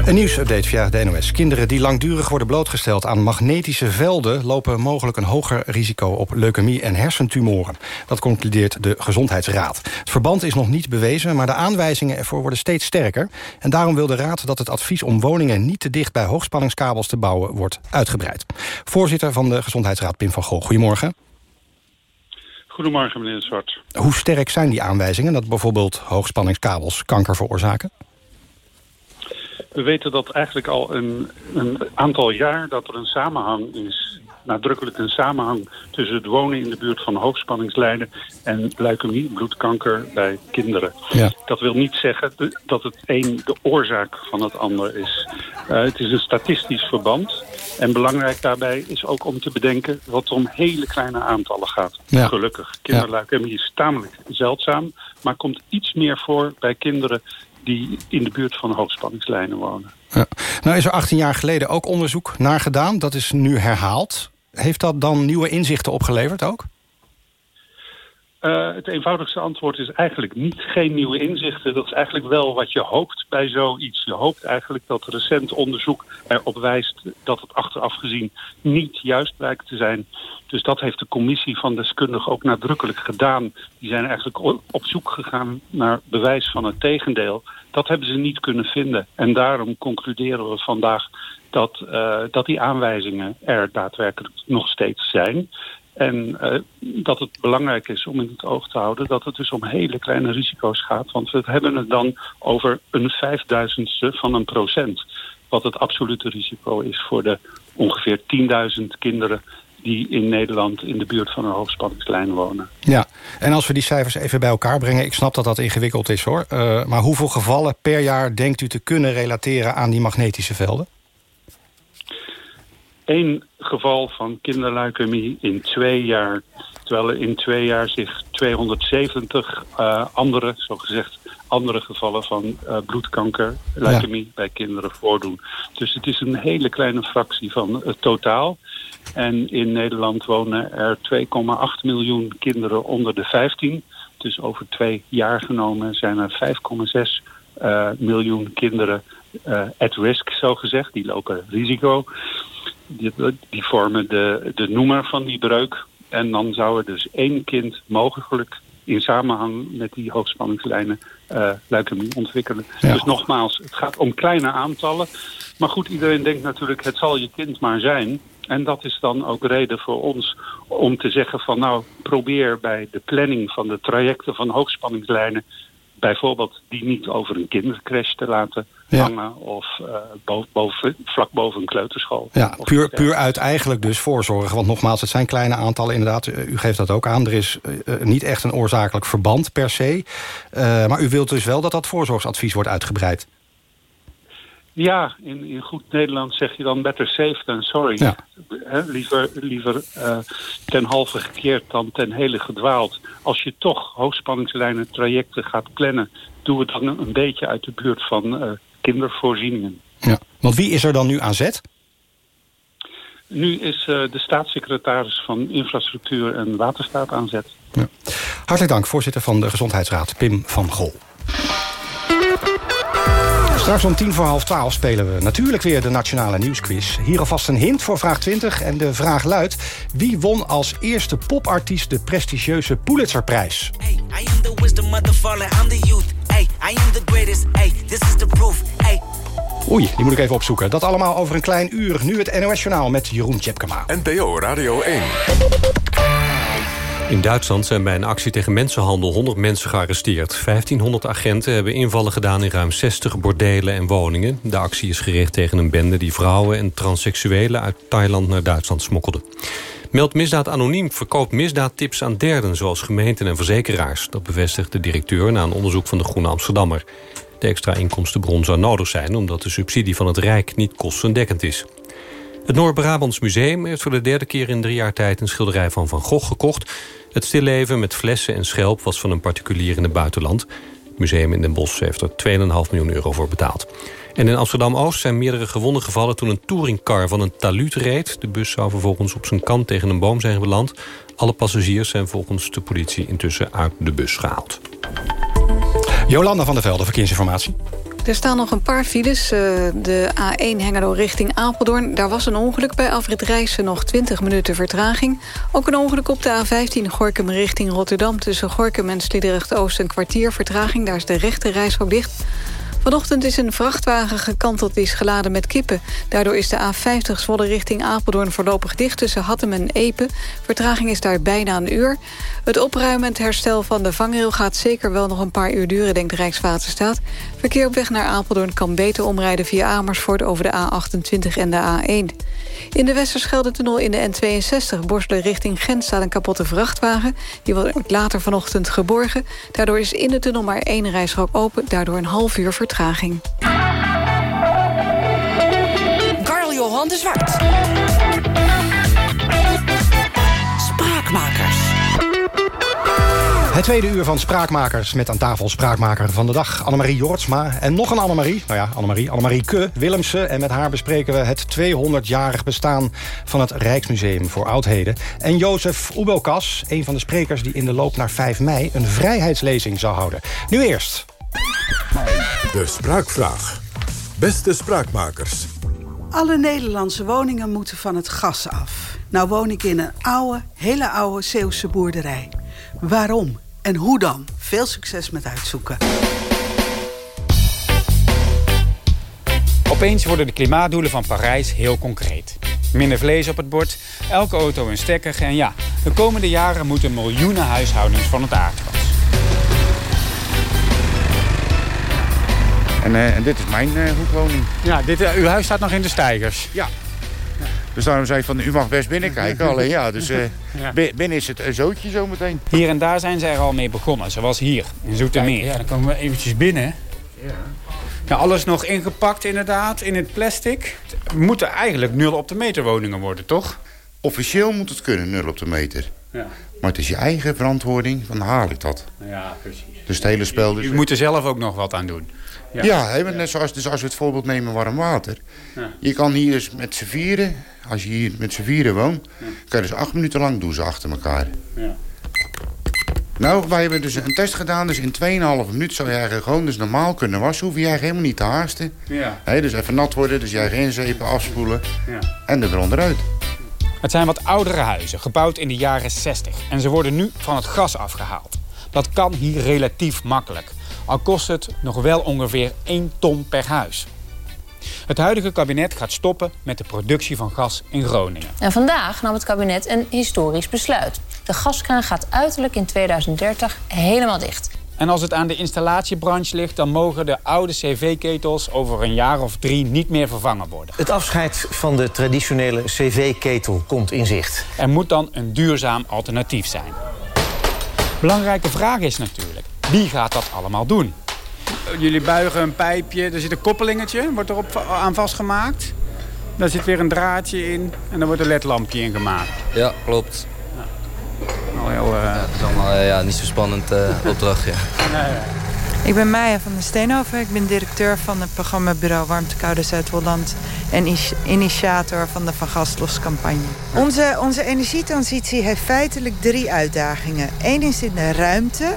Een nieuwsupdate via de NOS. Kinderen die langdurig worden blootgesteld aan magnetische velden... lopen mogelijk een hoger risico op leukemie en hersentumoren. Dat concludeert de Gezondheidsraad. Het verband is nog niet bewezen, maar de aanwijzingen ervoor worden steeds sterker. En daarom wil de Raad dat het advies om woningen niet te dicht... bij hoogspanningskabels te bouwen wordt uitgebreid. Voorzitter van de Gezondheidsraad, Pim van Gogh. Goedemorgen. Goedemorgen, meneer Zwart. Hoe sterk zijn die aanwijzingen dat bijvoorbeeld hoogspanningskabels kanker veroorzaken? We weten dat eigenlijk al een, een aantal jaar dat er een samenhang is nadrukkelijk een samenhang tussen het wonen in de buurt van hoogspanningslijnen en leukemie, bloedkanker bij kinderen. Ja. Dat wil niet zeggen dat het een de oorzaak van het ander is. Uh, het is een statistisch verband. En belangrijk daarbij is ook om te bedenken wat om hele kleine aantallen gaat. Ja. Gelukkig. Kinderleukemie is tamelijk zeldzaam, maar komt iets meer voor bij kinderen die in de buurt van hoogspanningslijnen wonen. Ja. Nou is er 18 jaar geleden ook onderzoek naar gedaan. Dat is nu herhaald. Heeft dat dan nieuwe inzichten opgeleverd ook? Uh, het eenvoudigste antwoord is eigenlijk niet geen nieuwe inzichten. Dat is eigenlijk wel wat je hoopt bij zoiets. Je hoopt eigenlijk dat recent onderzoek erop wijst dat het achteraf gezien niet juist blijkt te zijn. Dus dat heeft de commissie van deskundigen ook nadrukkelijk gedaan. Die zijn eigenlijk op zoek gegaan naar bewijs van het tegendeel. Dat hebben ze niet kunnen vinden. En daarom concluderen we vandaag dat, uh, dat die aanwijzingen er daadwerkelijk nog steeds zijn. En uh, dat het belangrijk is om in het oog te houden dat het dus om hele kleine risico's gaat. Want we hebben het dan over een vijfduizendste van een procent. Wat het absolute risico is voor de ongeveer 10.000 kinderen die in Nederland in de buurt van een hoogspanningslijn wonen. Ja, en als we die cijfers even bij elkaar brengen... ik snap dat dat ingewikkeld is hoor... Uh, maar hoeveel gevallen per jaar denkt u te kunnen relateren aan die magnetische velden? Eén geval van kinderleukemie in twee jaar... terwijl er in twee jaar zich 270 uh, andere, zogezegd andere gevallen van uh, bloedkanker, leukemie ja. bij kinderen voordoen. Dus het is een hele kleine fractie van het totaal. En in Nederland wonen er 2,8 miljoen kinderen onder de 15. Dus over twee jaar genomen zijn er 5,6 uh, miljoen kinderen at risk, zo gezegd. Die lopen risico. Die, die vormen de, de noemer van die breuk. En dan zou er dus één kind mogelijk in samenhang met die hoogspanningslijnen uh, leukemie ontwikkelen. Ja. Dus nogmaals, het gaat om kleine aantallen. Maar goed, iedereen denkt natuurlijk, het zal je kind maar zijn. En dat is dan ook reden voor ons om te zeggen van nou, probeer bij de planning van de trajecten van hoogspanningslijnen bijvoorbeeld die niet over een kindercrash te laten ja. hangen of uh, boven, boven, vlak boven een kleuterschool. Ja, puur, puur uit eigenlijk dus voorzorgen. Want nogmaals, het zijn kleine aantallen inderdaad. U geeft dat ook aan. Er is uh, niet echt een oorzakelijk verband per se. Uh, maar u wilt dus wel dat dat voorzorgsadvies wordt uitgebreid. Ja, in, in goed Nederlands zeg je dan better safe than sorry. Ja. He, liever liever ten halve gekeerd dan ten hele gedwaald. Als je toch hoogspanningslijnen trajecten gaat plannen... doe het dan een beetje uit de buurt van uh, kindervoorzieningen. Ja. Want wie is er dan nu aan zet? Nu is uh, de staatssecretaris van Infrastructuur en Waterstaat aan zet. Ja. Hartelijk dank, voorzitter van de Gezondheidsraad, Pim van Gol. Straks om tien voor half twaalf spelen we natuurlijk weer de Nationale Nieuwsquiz. Hier alvast een hint voor vraag 20 en de vraag luidt... wie won als eerste popartiest de prestigieuze Pulitzerprijs? Hey, I am the wisdom of the fallen, I'm the youth. Hey, I am the greatest, hey, this is the proof. Hey. Oei, die moet ik even opzoeken. Dat allemaal over een klein uur. Nu het NOS-journaal met Jeroen Tjepkema. NPO Radio 1. In Duitsland zijn bij een actie tegen mensenhandel 100 mensen gearresteerd. 1500 agenten hebben invallen gedaan in ruim 60 bordelen en woningen. De actie is gericht tegen een bende die vrouwen en transseksuelen... uit Thailand naar Duitsland smokkelde. Meld Misdaad Anoniem verkoopt misdaadtips aan derden... zoals gemeenten en verzekeraars. Dat bevestigt de directeur na een onderzoek van de Groene Amsterdammer. De extra inkomstenbron zou nodig zijn... omdat de subsidie van het Rijk niet kostendekkend is. Het Noord-Brabants Museum heeft voor de derde keer in drie jaar tijd... een schilderij van Van Gogh gekocht. Het stilleven met flessen en schelp was van een particulier in het buitenland. Het museum in Den Bosch heeft er 2,5 miljoen euro voor betaald. En in Amsterdam-Oost zijn meerdere gewonden gevallen... toen een touringcar van een taluut reed. De bus zou vervolgens op zijn kant tegen een boom zijn beland. Alle passagiers zijn volgens de politie intussen uit de bus gehaald. Jolanda van der Velde, verkeersinformatie. Er staan nog een paar files. De A1 Hengelo richting Apeldoorn. Daar was een ongeluk bij Afrit Rijssen nog 20 minuten vertraging. Ook een ongeluk op de A15 Gorkum richting Rotterdam... tussen Gorkum en Sliedrecht-Oost een kwartier vertraging. Daar is de rechte reishok dicht. Vanochtend is een vrachtwagen gekanteld die is geladen met kippen. Daardoor is de A50 Zwolle richting Apeldoorn voorlopig dicht... tussen Hattem en Epe. Vertraging is daar bijna een uur. Het opruimen en het herstel van de vangrail gaat zeker wel nog een paar uur duren... denkt Rijkswaterstaat. Verkeer op weg naar Apeldoorn kan beter omrijden via Amersfoort... over de A28 en de A1. In de Westerschelde-tunnel in de N62 borstelen richting Gent... staat een kapotte vrachtwagen. Die wordt later vanochtend geborgen. Daardoor is in de tunnel maar één reisrook open. Daardoor een half uur vertraging. Karl Johan de Zwart. Het tweede uur van Spraakmakers met aan tafel Spraakmaker van de dag... Annemarie Jortsma en nog een Annemarie. Nou ja, Annemarie, Annemarie Ke Willemsen. En met haar bespreken we het 200-jarig bestaan... van het Rijksmuseum voor Oudheden. En Jozef Oebelkas, een van de sprekers... die in de loop naar 5 mei een vrijheidslezing zou houden. Nu eerst... De Spraakvraag. Beste Spraakmakers. Alle Nederlandse woningen moeten van het gas af. Nou woon ik in een oude, hele oude Zeeuwse boerderij. Waarom en hoe dan? Veel succes met uitzoeken. Opeens worden de klimaatdoelen van Parijs heel concreet. Minder vlees op het bord, elke auto een stekker en ja, de komende jaren moeten miljoenen huishoudens van het aardgas. En, uh, en dit is mijn uh, hoekwoning. Ja, dit, uh, uw huis staat nog in de stijgers. Ja. Dus daarom zei ik van, u mag best binnenkijken. Alleen ja, dus eh, binnen is het een zootje zometeen. Hier en daar zijn ze er al mee begonnen, zoals hier in Zoetermeer. Kijk, ja, dan komen we eventjes binnen. Ja, alles nog ingepakt inderdaad, in het plastic. Het moeten eigenlijk nul op de meter woningen worden, toch? Officieel moet het kunnen, nul op de meter. Ja. Maar het is je eigen verantwoording, van haal ik dat. Ja, precies. Dus het hele spel... Dus U moet er zelf ook nog wat aan doen. Ja, net zoals dus als we het voorbeeld nemen warm water. Ja. Je kan hier dus met z'n vieren, als je hier met z'n vieren woont... kan je dus acht minuten lang douchen achter elkaar. Ja. Nou, wij hebben dus een test gedaan. Dus in 2,5 minuut zou je eigenlijk gewoon dus normaal kunnen wassen. Hoef je eigenlijk helemaal niet te haasten. Ja. Hè, dus even nat worden, dus je eigen inzepen, afspoelen. Ja. En er weer onderuit. Het zijn wat oudere huizen, gebouwd in de jaren 60. En ze worden nu van het gas afgehaald. Dat kan hier relatief makkelijk. Al kost het nog wel ongeveer 1 ton per huis. Het huidige kabinet gaat stoppen met de productie van gas in Groningen. En vandaag nam het kabinet een historisch besluit. De gaskraan gaat uiterlijk in 2030 helemaal dicht. En als het aan de installatiebranche ligt... dan mogen de oude cv-ketels over een jaar of drie niet meer vervangen worden. Het afscheid van de traditionele cv-ketel komt in zicht. Er moet dan een duurzaam alternatief zijn. Belangrijke vraag is natuurlijk, wie gaat dat allemaal doen? Jullie buigen een pijpje, er zit een koppelingetje, wordt erop aan vastgemaakt. Daar zit weer een draadje in en dan wordt een ledlampje in gemaakt. Ja, klopt. Nou, heel, Ja, het is allemaal eh, ja, niet zo spannend eh opdrachtje. Ik ben Maya van der Steenhoven. Ik ben directeur van het programmabureau Warmte Koude Zuid-Holland... en initiator van de Van Gas Los campagne. Onze, onze energietransitie heeft feitelijk drie uitdagingen. Eén is in de ruimte.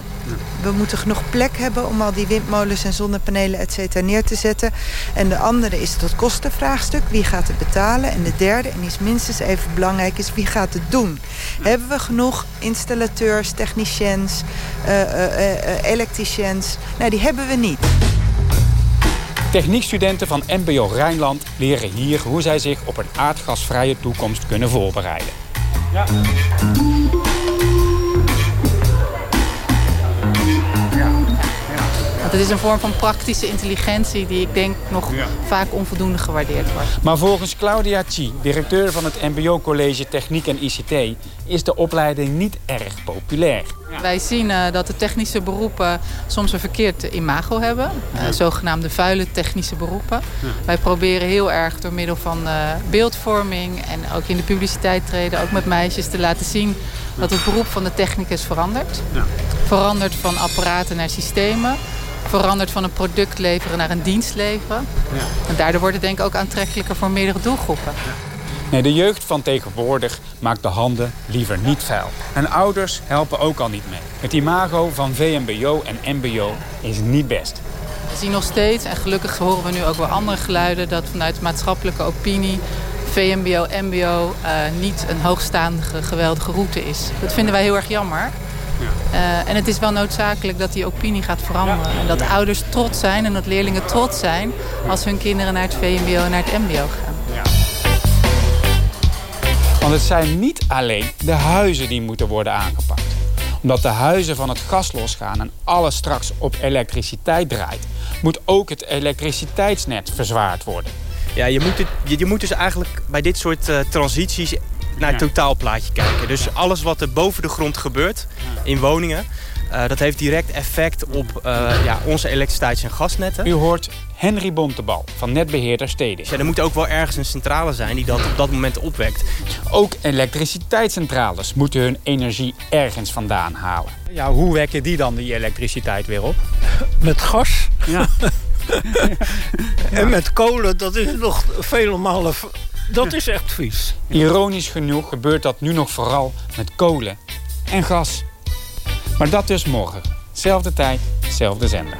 We moeten genoeg plek hebben om al die windmolens en zonnepanelen et cetera neer te zetten. En de andere is het kostenvraagstuk. Wie gaat het betalen? En de derde, en die is minstens even belangrijk, is wie gaat het doen? Hebben we genoeg installateurs, techniciëns, eh, eh, eh, eh, elektriciëns? Nou, die hebben we niet. Techniekstudenten van MBO Rijnland leren hier hoe zij zich op een aardgasvrije toekomst kunnen voorbereiden. Ja. Het is een vorm van praktische intelligentie die ik denk nog vaak onvoldoende gewaardeerd wordt. Maar volgens Claudia Chi, directeur van het MBO-college Techniek en ICT, is de opleiding niet erg populair. Wij zien eh, dat de technische beroepen soms een verkeerd imago hebben. Eh, zogenaamde vuile technische beroepen. Wij proberen heel erg door middel van eh, beeldvorming en ook in de publiciteit treden, ook met meisjes, te laten zien dat het beroep van de technicus verandert. Verandert van apparaten naar systemen. Verandert van een product leveren naar een dienst leveren. En daardoor wordt het denk ik ook aantrekkelijker voor meerdere doelgroepen. Nee, de jeugd van tegenwoordig maakt de handen liever niet vuil. En ouders helpen ook al niet mee. Het imago van VMBO en MBO is niet best. We zien nog steeds, en gelukkig horen we nu ook wel andere geluiden... dat vanuit de maatschappelijke opinie VMBO, MBO eh, niet een hoogstaande geweldige route is. Dat vinden wij heel erg jammer. Eh, en het is wel noodzakelijk dat die opinie gaat veranderen. En dat ouders trots zijn en dat leerlingen trots zijn... als hun kinderen naar het VMBO en naar het MBO gaan. Want het zijn niet alleen de huizen die moeten worden aangepakt. Omdat de huizen van het gas losgaan en alles straks op elektriciteit draait... moet ook het elektriciteitsnet verzwaard worden. Ja, je moet, het, je, je moet dus eigenlijk bij dit soort eh, transities naar het totaalplaatje kijken. Dus alles wat er boven de grond gebeurt in woningen... eh, dat heeft direct effect op eh, ja, onze elektriciteits- en gasnetten. U hoort Henry Bontebal van netbeheerder Steding. Ja, er moet ook wel ergens een centrale zijn die dat op dat moment opwekt. Ook elektriciteitscentrales moeten hun energie ergens vandaan halen. Ja, hoe wekken die dan die elektriciteit weer op? Met gas. Ja. En met kolen, dat is nog vele malen... Dat is echt vies. Ironisch genoeg gebeurt dat nu nog vooral met kolen en gas. Maar dat dus morgen. Zelfde tijd, zelfde zender.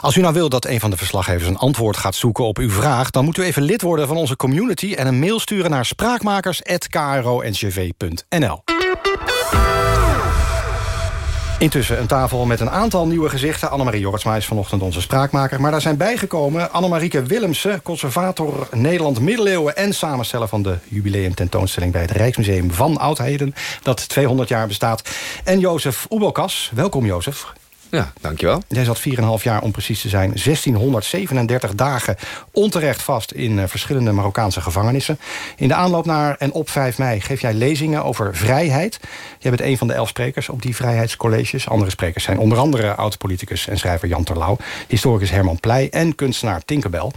Als u nou wil dat een van de verslaggevers een antwoord gaat zoeken op uw vraag... dan moet u even lid worden van onze community... en een mail sturen naar spraakmakers.kro.ncv.nl. Intussen een tafel met een aantal nieuwe gezichten. Annemarie Jortsma is vanochtend onze spraakmaker. Maar daar zijn bijgekomen Annemarieke Willemsen... conservator Nederland Middeleeuwen... en samensteller van de jubileumtentoonstelling... bij het Rijksmuseum van Oudheden... dat 200 jaar bestaat. En Jozef Oebelkas. Welkom, Jozef. Ja, dankjewel. Jij zat 4,5 jaar om precies te zijn. 1637 dagen onterecht vast in uh, verschillende Marokkaanse gevangenissen. In de aanloop naar en op 5 mei geef jij lezingen over vrijheid. Jij bent een van de elf sprekers op die vrijheidscolleges. Andere sprekers zijn onder andere oud-politicus en schrijver Jan Terlouw... historicus Herman Pleij en kunstenaar Tinkerbell.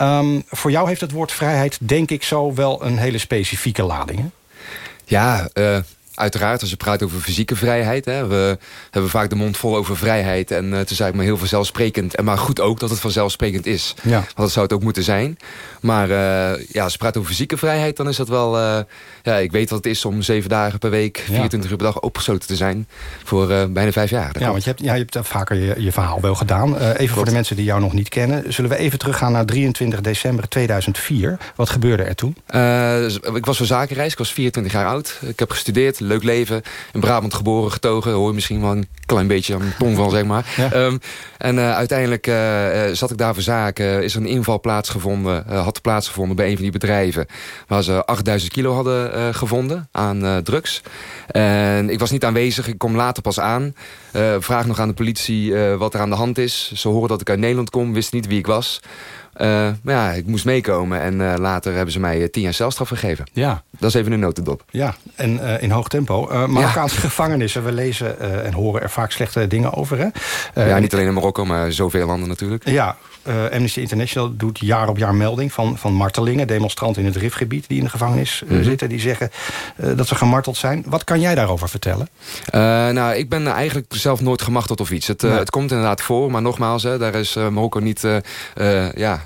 Um, voor jou heeft het woord vrijheid, denk ik zo, wel een hele specifieke lading, hè? Ja, uh, uiteraard, als je praat over fysieke vrijheid... Hè, we hebben vaak de mond vol over vrijheid... en uh, het is eigenlijk maar heel vanzelfsprekend. En maar goed ook dat het vanzelfsprekend is. Ja. Want dat zou het ook moeten zijn. Maar uh, ja, als je praat over fysieke vrijheid... dan is dat wel... Uh, ja, ik weet wat het is om zeven dagen per week... 24 uur per dag opgesloten te zijn... voor bijna vijf jaar. Ja, want je hebt, ja, je hebt vaker je, je verhaal wel gedaan. even Klopt. voor de mensen die jou nog niet kennen... zullen we even teruggaan naar 23 december 2004. Wat gebeurde er toen? ik was voor zakenreis, ik was 24 jaar oud. Ik heb gestudeerd, leuk leven. In Brabant geboren, getogen. Hoor je misschien wel een klein beetje aan de tong van, zeg maar. Ja. Um, en uh, uiteindelijk uh, zat ik daar voor zaken. Is er een inval plaatsgevonden. Had plaatsgevonden bij een van die bedrijven. Waar ze 8000 kilo hadden gevonden aan drugs. En ik was niet aanwezig. Ik kom later pas aan. vraag nog aan de politie wat er aan de hand is. Ze horen dat ik uit Nederland kom. Wist niet wie ik was. Uh, maar ja, ik moest meekomen en uh, later hebben ze mij tien jaar celstraf gegeven. Ja. Dat is even een notendop. Ja, en in hoog tempo. Marokkaanse ja. gevangenissen, we lezen en horen er vaak slechte dingen over. Hè? ja, niet alleen in Marokko, maar zoveel landen natuurlijk. Ja, uh, Amnesty International doet jaar op jaar melding van, van martelingen. Demonstranten in het Rifgebied die in de gevangenis uh, mm -hmm. zitten. Die zeggen uh, dat ze gemarteld zijn. Wat kan jij daarover vertellen? nou, ik ben eigenlijk zelf nooit gemarteld of iets. Het, nee. het komt inderdaad voor. Maar nogmaals, hè, daar is Marokko niet ja,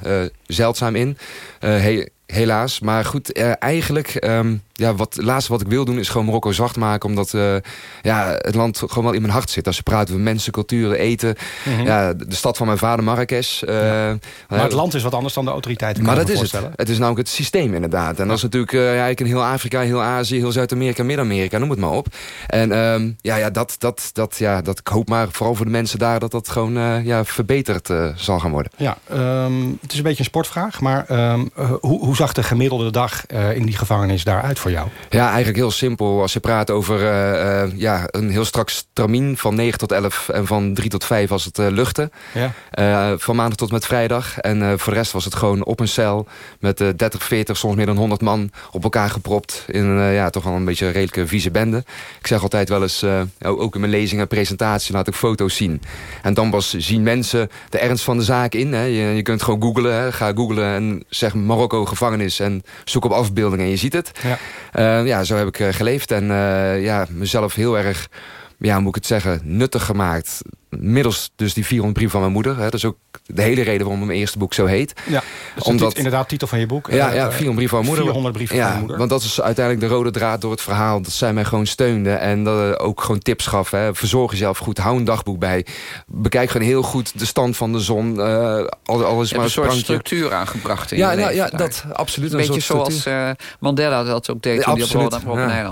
zeldzaam in. Hey, helaas. Maar goed, eigenlijk... Um, ja, wat, het laatste wat ik wil doen is gewoon Marokko zacht maken. Omdat uh, ja, het land gewoon wel in mijn hart zit. Als je praat over mensen, culturen, eten. Mm -hmm. ja, de stad van mijn vader, Marrakesh. Uh, ja. Maar het land is wat anders dan de autoriteiten. Maar dat is het. Het is namelijk het systeem inderdaad. En dat is natuurlijk uh, ja, in heel Afrika, heel Azië, heel Zuid-Amerika, Midden-Amerika. Noem het maar op. En um, ja, ja, dat, dat, dat, ja, dat ik hoop maar vooral voor de mensen daar... dat dat gewoon ja, verbeterd zal gaan worden. Ja, um, het is een beetje een sportvraag. Maar um, hoe, hoe zag de gemiddelde dag in die gevangenis daaruit voor jou? Ja, eigenlijk heel simpel. Als je praat over uh, uh, ja, een heel strak stramien van 9 tot 11 en van 3 tot 5 was het luchten. Ja. van maandag tot met vrijdag. En voor de rest was het gewoon op een cel met 30, 40, soms meer dan 100 man op elkaar gepropt. In ja, toch wel een beetje een redelijke vieze bende. Ik zeg altijd wel eens, ook in mijn lezingen en presentatie laat ik foto's zien. En dan pas zien mensen de ernst van de zaak in. Hè. Je, je kunt gewoon googlen. Hè. Ga googlen en zeg Marokko gevangenis en zoek op afbeeldingen en je ziet het. Ja. Uh, ja, zo heb ik uh, geleefd en uh, ja, mezelf heel erg, ja, moet ik het zeggen, nuttig gemaakt. Middels dus die 400 brief van mijn moeder. Hè. Dat is ook de hele reden waarom mijn eerste boek zo heet. Ja, dus Omdat, inderdaad titel van je boek. Ja, ja 400 brief van mijn moeder. 400 brieven ja, van je moeder. Want dat is uiteindelijk de rode draad door het verhaal. Dat zij mij gewoon steunde en dat ook gewoon tips gaf. Hè. Verzorg jezelf goed, hou een dagboek bij. Bekijk gewoon heel goed de stand van de zon. Uh, alles maar een soort structuur aangebracht in ja, je ja, leven ja, dat absoluut. Een, beetje zoals uh, Mandela dat ook deed toen hij op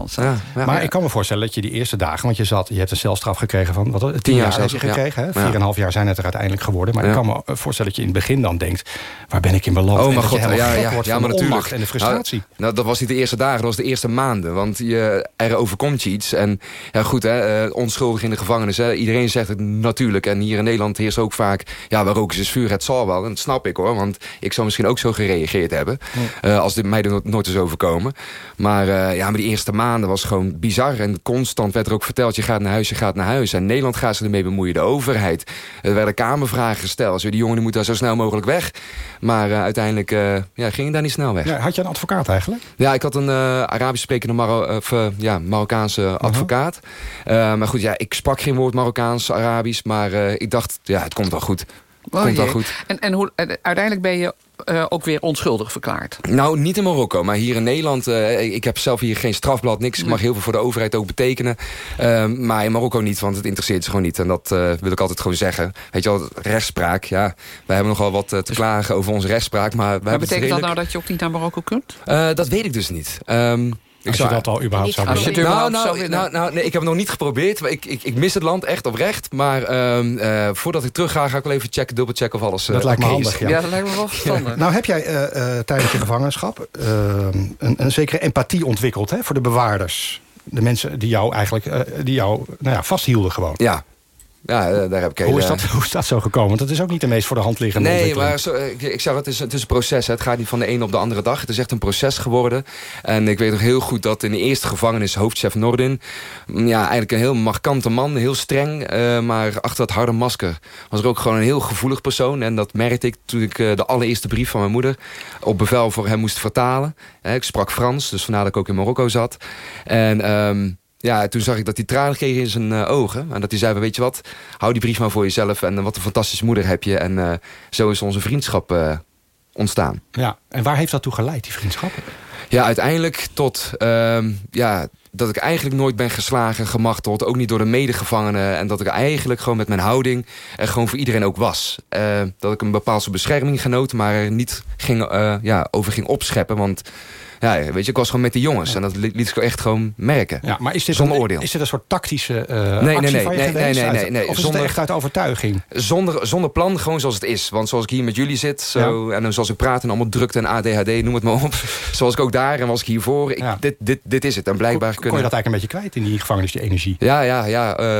zat. Ja, ja, maar ik kan me voorstellen dat je die eerste dagen... want je, zat, je hebt een celstraf gekregen van wat, tien jaar, jaar gekregen. Hè? Vier en een half jaar zijn het er uiteindelijk geworden. Maar ik kan me voorstellen dat je in het begin dan denkt... waar ben ik in beland? Oh, dat god, je ja, ja, ja, maar natuurlijk. en de frustratie. Nou, nou, dat was niet de eerste dagen, dat was de eerste maanden. Want je, er overkomt je iets. En ja, goed, hè, uh, onschuldig in de gevangenis. Hè. Iedereen zegt het natuurlijk. En hier in Nederland heerst ook vaak... ja, waar roken is vuur, het zal wel. En dat snap ik hoor. Want ik zou misschien ook zo gereageerd hebben... Uh, als dit mij er nooit is overkomen. Maar uh, ja, maar die eerste maanden was gewoon bizar. En constant werd er ook verteld... je gaat naar huis, je gaat naar huis. En Nederland gaat ze ermee bemoeien. Overheid. Er werden kamervragen gesteld. Zo, die jongen die moet daar zo snel mogelijk weg. Maar uh, uiteindelijk uh, ja, ging daar niet snel weg. Ja, had je een advocaat eigenlijk? Ja, ik had een uh, Arabisch sprekende Maro of, ja, Marokkaanse advocaat. -huh. maar goed, ja, ik sprak geen woord Marokkaans, Arabisch. Maar ik dacht, ja, het komt wel goed. Oh, komt wel goed. En, en hoe, uiteindelijk ben je uh, ook weer onschuldig verklaard? Nou, niet in Marokko, maar hier in Nederland. Uh, ik heb zelf hier geen strafblad, niks. Ik mag heel veel voor de overheid ook betekenen. Uh, maar in Marokko niet, want het interesseert ze gewoon niet. En dat wil ik altijd gewoon zeggen. Weet je wel, rechtspraak, ja. Wij hebben nogal wat te klagen over onze rechtspraak. Maar, maar betekent redelijk... dat nou dat je ook niet naar Marokko kunt? dat weet ik dus niet. Um, als je dat al überhaupt zou willen. Nou, nou, nou, nou, nee, ik heb het nog niet geprobeerd. Maar ik, ik, ik mis het land echt oprecht. Maar um, uh, voordat ik terug ga, ga ik wel even checken, dubbelchecken of alles uh, Dat lijkt me handig, ja. ja. dat lijkt me wel verstandig. Ja. Nou heb jij uh, tijdens je gevangenschap een, een zekere empathie ontwikkeld hè, voor de bewaarders. De mensen die jou eigenlijk die jou, nou ja, vasthielden gewoon. Ja, ja, eh, daar heb ik Hoe is, dat, hoe is dat zo gekomen? Want dat is ook niet de meest voor de hand liggende Nee, maar zo, ik, ik zeg het is, het is een proces. hè. Het gaat niet van de ene op de andere dag. Het is echt een proces geworden. En ik weet nog heel goed dat in de eerste gevangenis hoofdchef Nordin... mm, ja, eigenlijk een heel markante man, heel streng. eh, maar achter dat harde masker was er ook gewoon een heel gevoelig persoon. En dat merkte ik toen ik eh, de allereerste brief van mijn moeder... op bevel voor hem moest vertalen. Ik sprak Frans, dus vandaar dat ik ook in Marokko zat. En... ehm, ja, toen zag ik dat hij tranen kreeg in zijn eh, ogen. En dat hij zei, weet je wat, hou die brief maar voor jezelf. En eh, wat een fantastische moeder heb je. En eh, zo is onze vriendschap ontstaan. Ja, en waar heeft dat toe geleid, die vriendschap? Ja, uiteindelijk tot ehm, ja, dat ik eigenlijk nooit ben geslagen, gemarteld. Ook niet door de medegevangenen. En dat ik eigenlijk gewoon met mijn houding er gewoon voor iedereen ook was. Dat ik een bepaalde bescherming genoot, maar er niet ging, ja, over ging opscheppen. Want ja, weet je, ik was gewoon met de jongens. En dat li- liet ik echt gewoon merken. Ja, maar is dit, Zonder een, oordeel. is dit een soort tactische eh Nee, nee, nee, nee, nee, nee, Of is zonder- het echt uit overtuiging? Zonder, zonder plan, gewoon zoals het is. Want zoals ik hier met jullie zit, zo, en zoals ik praat... en allemaal drukte en ADHD, noem het maar op. zoals ik ook daar en was ik hiervoor. Ik, dit, dit, dit is het. En blijkbaar Kon je dat eigenlijk een beetje kwijt in die gevangenis, die energie? Ja, ja, ja. eh,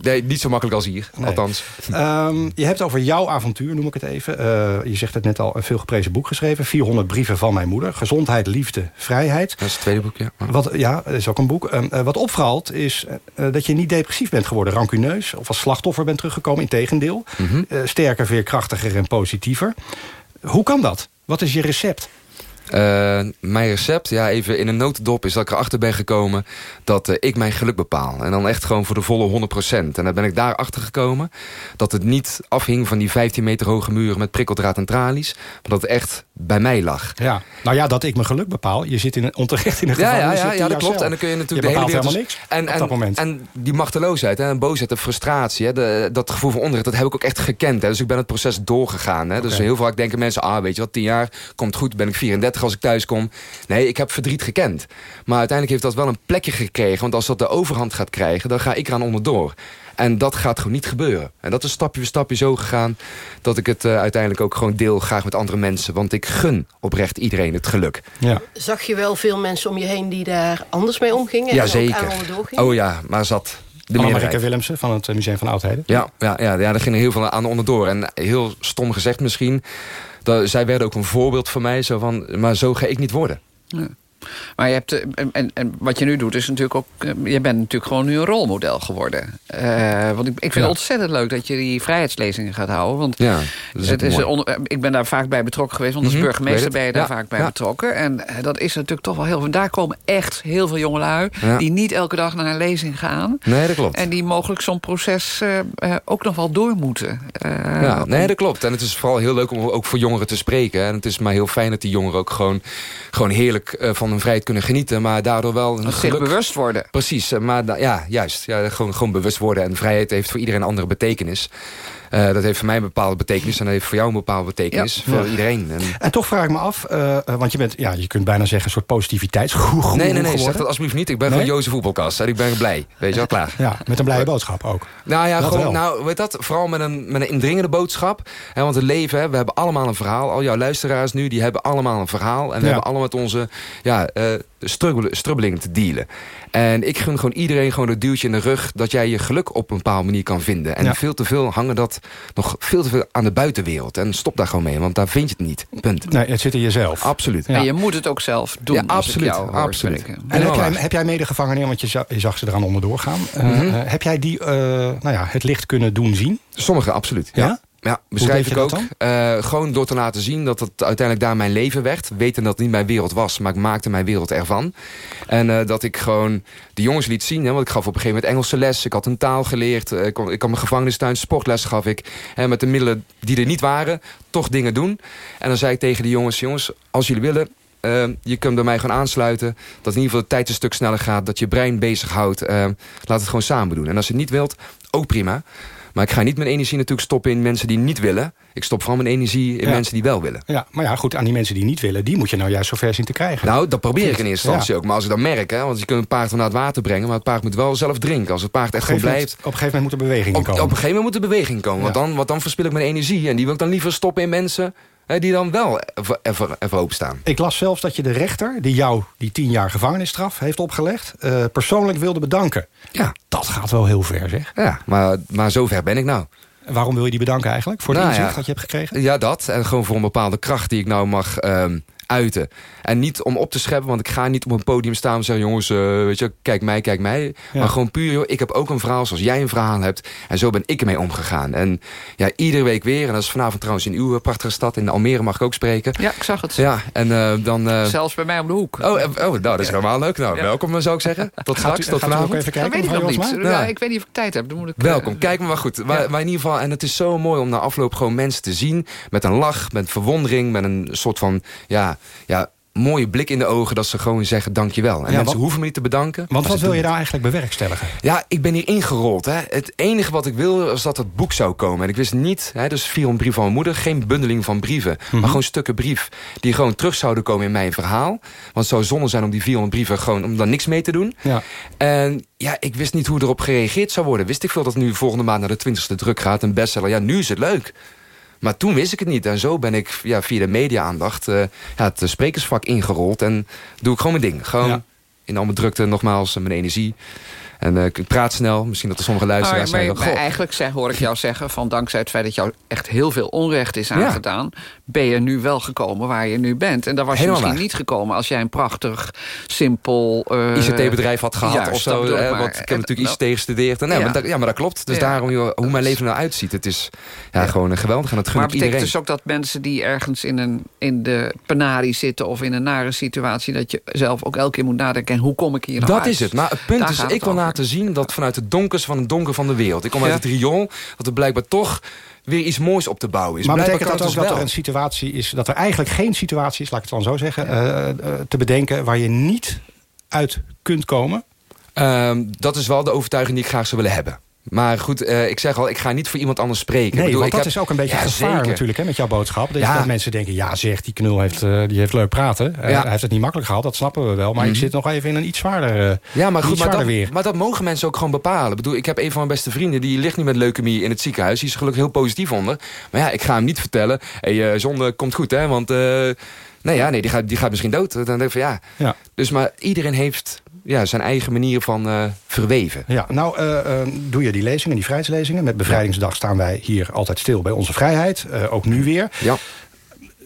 nee, niet zo makkelijk als hier, Nee. althans. Ehm, je hebt over jouw avontuur, noem ik het even. Eh, je zegt het net al, een veelgeprezen boek geschreven. 400 brieven van mijn moeder. Gezondheid, liefde, vrijheid. Dat is het tweede boek, ja. Wat, ja, dat is ook een boek. Ehm, eh, wat opvalt is eh, dat je niet depressief bent geworden. Rancuneus of als slachtoffer bent teruggekomen. Integendeel. Mhm. Sterker, veerkrachtiger en positiever. Hoe kan dat? Wat is je recept? Eh, mijn recept, ja, even in een notendop, is dat ik erachter ben gekomen dat eh, ik mijn geluk bepaal. En dan echt gewoon voor de volle 100%. En dan ben ik daarachter gekomen dat het niet afhing van die 15 meter hoge muren met prikkeldraad en tralies. Maar dat het echt bij mij lag. Ja, nou ja, dat ik mijn geluk bepaal. Je zit in een, onterecht in een Ja, ja, ja, zit ja, in dat klopt. En dan kun je je natuurlijk de hele wereld... helemaal niks en, op en, dat moment. En die machteloosheid hè, en boosheid en frustratie, hè, de, dat gevoel van onrecht, dat heb ik ook echt gekend. Hè. Dus ik ben het proces doorgegaan. Hè. Dus heel vaak denken mensen, ah, weet je wat, 10 jaar, komt goed, ben ik 34 als ik thuis kom. Nee, ik heb verdriet gekend. Maar uiteindelijk heeft dat wel een plekje gekregen, want als dat de overhand gaat krijgen, dan ga ik eraan onderdoor. En dat gaat gewoon niet gebeuren. En dat is stapje voor stapje zo gegaan... dat ik het eh, uiteindelijk ook gewoon deel graag met andere mensen. Want ik gun oprecht iedereen het geluk. Ja. Zag je wel veel mensen om je heen die daar anders mee omgingen? en Ja, ook zeker. aan onderdoor gingen? Oh ja, maar zat de meerderheid. Willemsen van het eh, Museum van Oudheden. Ja, ja, ja, ja, daar ging er heel veel aan onderdoor. En heel stom gezegd misschien... Zij werden ook een voorbeeld voor mij. Zo van, maar zo ga ik niet worden. Ja. Maar je hebt, eh, en, en, wat je nu doet is natuurlijk ook... eh, Je bent natuurlijk gewoon nu een rolmodel geworden. Eh, want ik, ik vind Ja. het ontzettend leuk dat je die vrijheidslezingen gaat houden. Want Ja, is het is onder- ik ben daar vaak bij betrokken geweest. Want als Mhm, burgemeester ben je daar Ja, vaak bij betrokken. En dat is natuurlijk toch wel heel veel. Daar komen echt heel veel jongelui... Die niet elke dag naar een lezing gaan. Nee, dat klopt. En die mogelijk zo'n proces ook nog wel door moeten. Ja, nee, dat klopt. En het is vooral heel leuk om ook voor jongeren te spreken. En het is maar heel fijn dat die jongeren ook gewoon, gewoon heerlijk eh, van hun vrijheid kunnen genieten. Maar daardoor wel een zich geluk... bewust worden. Precies, eh, maar ja, juist. Ja, gewoon, gewoon bewust worden. En vrijheid heeft voor iedereen een andere betekenis. Eh, dat heeft voor mij een bepaalde betekenis. En dat heeft voor jou een bepaalde betekenis. Ja. Voor Ja. iedereen. En... En toch vraag ik me af, eh, eh, want je bent, ja, je kunt bijna zeggen... een soort positiviteitsgoeroe Nee, nee, nee, zeg dat alsjeblieft niet. Ik ben Nee? van Jozef Voetbalkast. En ik ben blij. Weet je wel, klaar. Ja, met een blije boodschap ook. Nou ja, Dat gewoon, wel. nou, weet dat, vooral met een, met een indringende boodschap. Hè, want het leven, hè, we hebben allemaal een verhaal. Al jouw luisteraars nu, die hebben allemaal een verhaal. En we Ja. hebben allemaal met onze ja, strubbelingen te dealen. En ik gun gewoon iedereen gewoon het duwtje in de rug... dat jij je geluk op een bepaalde manier kan vinden. En Ja. veel te veel hangen dat nog veel te veel aan de buitenwereld. En stop daar gewoon mee, want daar vind je het niet. Punt. Nee, het zit in jezelf. Absoluut. En je moet het ook zelf doen. Ja, als ik absoluut, absoluut. En heb jij, heb jij medegevangenen, want je zag, je zag ze eraan onderdoor gaan... eh, heb jij die eh, nou ja, het licht kunnen doen zien? Sommigen, absoluut. Ja? Ja, beschrijf ik ook. Eh, gewoon door te laten zien dat het uiteindelijk daar mijn leven werd. Weten dat het niet mijn wereld was, maar ik maakte mijn wereld ervan. En eh, dat ik gewoon de jongens liet zien. Hè, want ik gaf op een gegeven moment Engelse les. Ik had een taal geleerd. eh, ik, kon, ik kwam mijn gevangenistuin, sportles gaf ik. Hè, met de middelen die er niet waren, toch dingen doen. En dan zei ik tegen de jongens, jongens, als jullie willen... je kunt bij mij gewoon aansluiten. Dat in ieder geval de tijd een stuk sneller gaat. Dat je brein bezighoudt. laat het gewoon samen doen. En als je het niet wilt, ook prima. Maar ik ga niet mijn energie natuurlijk stoppen in mensen die niet willen. Ik stop vooral mijn energie in Ja. mensen die wel willen. Ja, maar ja, goed, aan die mensen die niet willen... die moet je nou juist zover zien te krijgen. Nou, dat probeer ik in eerste Ja. instantie ook. Maar als ik dan merk, hè, want je kunt een paard naar het water brengen... maar het paard moet wel zelf drinken. Als het paard echt gewoon gegeven blijft... Op een gegeven moment moet er beweging Op, komen. op een gegeven moment moet er beweging komen. Want, dan, want dan verspil ik mijn energie. En die wil ik dan liever stoppen in mensen... die dan wel even, even, even openstaan. Ik las zelfs dat je de rechter, die jou die tien jaar gevangenisstraf heeft opgelegd... Uh, persoonlijk wilde bedanken. Ja. Dat gaat wel heel ver, zeg. Ja, maar, maar zover ben ik nou. Waarom wil je die bedanken eigenlijk? Voor de nou, inzicht ja, dat je hebt gekregen? Ja, dat. En gewoon voor een bepaalde kracht die ik nou mag... Um, uiten. En niet om op te scheppen, want ik ga niet op een podium staan en zeggen... jongens, uh, weet je, kijk mij, kijk mij. Ja. Maar gewoon puur, joh, ik heb ook een verhaal zoals jij een verhaal hebt. En zo ben ik ermee omgegaan. En ja, iedere week weer. En dat is vanavond trouwens in uw prachtige stad. In Almere mag ik ook spreken. Ja, ik zag het. Ja, en uh, dan... Uh... Zelfs bij mij om de hoek. Oh, oh nou, dat is ja. helemaal leuk. Nou, ja. welkom zou ik zeggen. Tot straks, tot vanavond. Even kijken, dat weet ik nog niet. Ja, ik weet niet of ik tijd heb. Dan moet ik, welkom, kijk maar, maar goed. Maar, maar in ieder geval, en het is zo mooi om na afloop gewoon mensen te zien... met een lach, met verwondering, met een soort van... ja, ja mooie blik in de ogen dat ze gewoon zeggen dankjewel. En ja, mensen wat, hoeven me niet te bedanken. Want wat wil je nou eigenlijk bewerkstelligen? Ja, ik ben hier ingerold. Hè. Het enige wat ik wil was dat het boek zou komen. En ik wist niet, hè, dus 400 brieven van mijn moeder... geen bundeling van brieven, mm -hmm. maar gewoon stukken brief... die gewoon terug zouden komen in mijn verhaal. Want het zou zonde zijn om die 400 brieven... gewoon om daar niks mee te doen. Ja. En ja, ik wist niet hoe erop gereageerd zou worden. Wist ik veel dat nu volgende maand naar de 20ste druk gaat... een bestseller. Ja, nu is het leuk. Maar toen wist ik het niet. En zo ben ik ja, via de media-aandacht uh, ja, het sprekersvak ingerold. En doe ik gewoon mijn ding. Gewoon ja. in al mijn drukte, nogmaals, mijn energie. En uh, ik praat snel. Misschien dat er sommige luisteraars maar, zeggen... Maar eigenlijk zeg, hoor ik jou zeggen... van dankzij het feit dat jou echt heel veel onrecht is aangedaan... Ja. Ben je nu wel gekomen waar je nu bent. En daar was Helemaal je misschien waar. niet gekomen... als jij een prachtig, simpel... Uh, ICT-bedrijf had gehad juist, of zo. Hè, maar. want ik heb En- natuurlijk nou, ICT gestudeerd. En, ja. maar, dat, ja, maar dat klopt. Dus Ja. daarom, joh, hoe mijn leven nou uitziet... het is ja, gewoon eh, geweldig. En dat gun Maar ik betekent iedereen. dus ook dat mensen die ergens in, een, in de penarie zitten... of in een nare situatie... dat je zelf ook elke keer moet nadenken... en hoe kom ik hier nou Dat uit? is het. Maar het punt Daar is, ik het wil laten zien dat vanuit het donkers van het donker van de wereld. Ik kom uit het riool, dat er blijkbaar toch weer iets moois op te bouwen is. Maar betekent dat ook kan dat er dus een situatie is... dat er eigenlijk geen situatie is, laat ik het dan zo zeggen... eh, eh, te bedenken waar je niet uit kunt komen? Ehm, dat is wel de overtuiging die ik graag zou willen hebben. Maar goed, eh, ik zeg al, ik ga niet voor iemand anders spreken. Nee, ik bedoel, want ik dat heb- is ook een beetje Ja, gevaar zeker. natuurlijk hè, met jouw boodschap. Dat, Ja. dat mensen denken, ja zeg, die knul heeft, eh, die heeft leuk praten. Eh, Ja. hij heeft het niet makkelijk gehad, dat snappen we wel. Maar ik Mhm. zit nog even in een iets zwaarder, Ja, maar goed, maar dat, weer. maar dat mogen mensen ook gewoon bepalen. Ik bedoel, ik heb een van mijn beste vrienden, die ligt nu met leukemie in het ziekenhuis. Die is gelukkig heel positief onder. Maar ja, ik ga hem niet vertellen, hey, zonde komt goed, hè. Want, nee, ja, nee, die gaat, die gaat misschien dood. Dan denk ik van, ja. Ja. Dus, maar iedereen heeft ja, zijn eigen manier van eh, verweven. Ja, nou eh, eh, doe je die lezingen, die vrijheidslezingen. Met Bevrijdingsdag staan wij hier altijd stil bij onze vrijheid. eh, ook nu weer. Ja.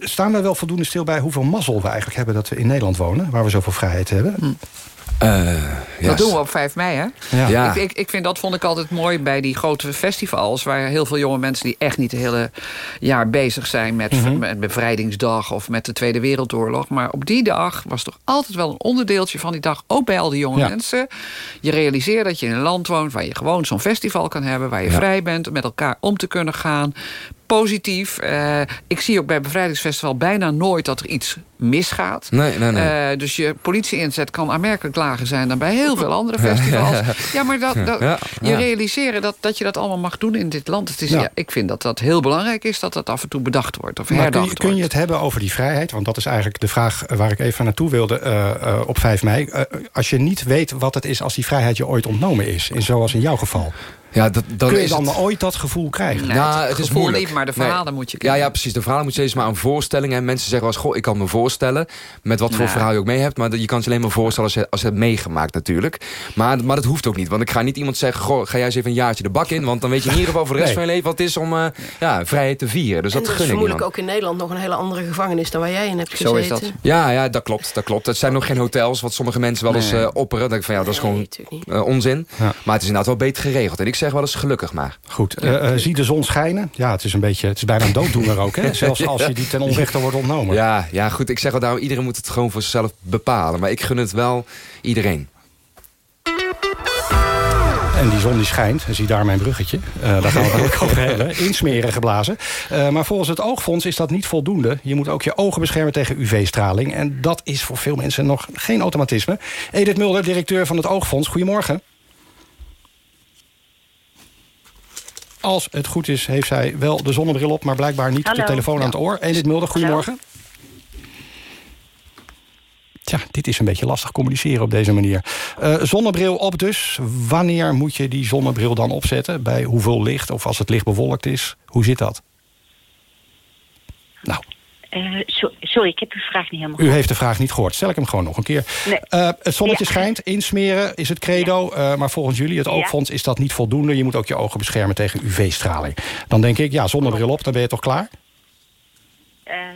Staan we wel voldoende stil bij hoeveel mazzel we eigenlijk hebben... dat we in Nederland wonen, waar we zoveel vrijheid hebben? Dat doen we op 5 mei, hè? Ja. Ja. Ik, ik, ik vind dat vond ik altijd mooi bij die grote festivals... waar heel veel jonge mensen die echt niet het hele jaar bezig zijn... met, met Bevrijdingsdag of met de Tweede Wereldoorlog. Maar op die dag was toch altijd wel een onderdeeltje van die dag... ook bij al die jonge Ja. mensen. Je realiseert dat je in een land woont... waar je gewoon zo'n festival kan hebben... waar je Ja. vrij bent om met elkaar om te kunnen gaan... Positief. Eh, ik zie ook bij Bevrijdingsfestival bijna nooit dat er iets misgaat. Nee, nee, nee. Eh, dus je politie-inzet kan aanmerkelijk lager zijn dan bij heel veel andere festivals. Ja, maar dat, dat, Ja, je ja. realiseren dat, dat je dat allemaal mag doen in dit land. Het is, Ja. ja. ik vind dat dat heel belangrijk is dat dat af en toe bedacht wordt of Maar kun herdacht je, kun je het hebben over die vrijheid? Want dat is eigenlijk de vraag waar ik even naartoe wilde eh, eh, op 5 mei. Eh, als je niet weet wat het is als die vrijheid je ooit ontnomen is... in, zoals in jouw geval... Ja, dat, dan kun je is dan het- ooit dat gevoel krijgen? Nee, Nou, het het is gevoel moeilijk. niet, maar de Nee. verhalen moet je Ja, kennen. ja, precies. De verhalen moet je steeds maar een voorstelling. En mensen zeggen wel eens, goh, ik kan me voorstellen. Met wat voor verhaal je ook mee hebt. Maar je kan het je alleen maar voorstellen als je, als je het meegemaakt natuurlijk. Maar, maar dat hoeft ook niet. Want ik ga niet iemand zeggen, goh, ga jij eens even een jaartje de bak in. Want dan weet je in ieder geval voor de rest Nee. van je leven wat het is om eh, ja, vrijheid te vieren. Dus en dat gun ik niemand. ook in Nederland nog een hele andere gevangenis dan waar jij in hebt gezeten. Zo is dat. Ja, ja, dat klopt. Dat klopt. Het zijn nog geen hotels, wat sommige mensen wel eens Nee. eh, opperen. Dan denk ik van ja, dat is gewoon eh, onzin. Ja. Maar het is inderdaad wel beter geregeld. En ik zeg wel eens gelukkig maar. Goed, eh, eh, zie de zon schijnen. Ja, het is, een beetje, het is bijna een dooddoener ook. Hè? Zelfs als je die ten onrechte wordt ontnomen. Ja, ja, goed. Ik zeg wel daarom, iedereen moet het gewoon voor zichzelf bepalen. Maar ik gun het wel iedereen. En die zon die schijnt. Zie daar mijn bruggetje. Eh, daar gaan we het ook over hebben. Insmeren geblazen. Eh, maar volgens het Oogfonds is dat niet voldoende. Je moet ook je ogen beschermen tegen UV-straling. En dat is voor veel mensen nog geen automatisme. Edith Mulder, directeur van het Oogfonds. Goedemorgen. Als het goed is, heeft zij wel de zonnebril op... maar blijkbaar niet Hallo. de telefoon aan het oor. Edith Mulder, goedemorgen. Tja, dit is een beetje lastig communiceren op deze manier. Eh, zonnebril op dus. Wanneer moet je die zonnebril dan opzetten? Bij hoeveel licht of als het licht bewolkt is? Hoe zit dat? Nou, Eh, so- sorry, ik heb uw vraag niet helemaal U heeft de vraag niet gehoord. Stel ik hem gewoon nog een keer. Nee. Eh, het zonnetje Ja. schijnt, insmeren is het credo. eh, maar volgens jullie, het oogfonds, is dat niet voldoende. Je moet ook je ogen beschermen tegen UV-straling. Dan denk ik, ja, zonnebril op, dan ben je toch klaar?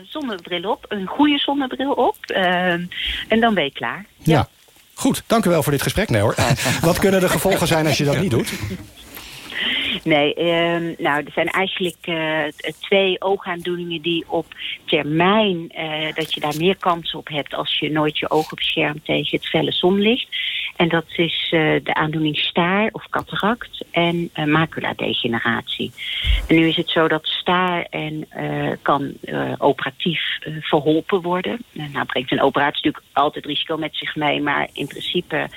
Zonnebril op, een goede zonnebril op. en dan ben je klaar. Ja. Goed, dank u wel voor dit gesprek. Nee hoor. Wat kunnen de gevolgen zijn als je dat niet doet? Nee, ehm, nou, er zijn eigenlijk eh, twee oogaandoeningen die op termijn, eh, dat je daar meer kans op hebt als je nooit je ogen beschermt tegen het felle zonlicht. En dat is eh, de aandoening staar of cataract en eh, maculadegeneratie. En nu is het zo dat staar en, eh, kan operatief verholpen worden. Nou brengt een operatie natuurlijk altijd risico met zich mee, maar in principe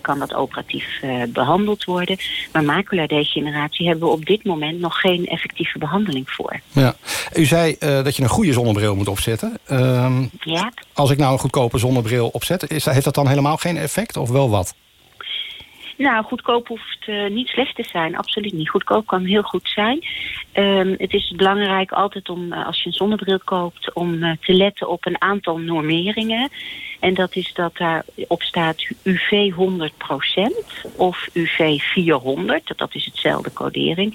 kan dat operatief eh, behandeld worden. Maar maculadegeneratie hebben we op dit moment nog geen effectieve behandeling voor. Ja. U zei dat je een goede zonnebril moet opzetten. Ehm, Ja? als ik nou een goedkope zonnebril opzet, is, heeft dat dan helemaal geen effect of wel wat? Nou, goedkoop hoeft eh, niet slecht te zijn. Absoluut niet. Goedkoop kan heel goed zijn. Ehm, het is belangrijk altijd om, eh, als je een zonnebril koopt... om eh, te letten op een aantal normeringen. En dat is dat daarop staat UV 100% of UV 400. Dat is hetzelfde codering.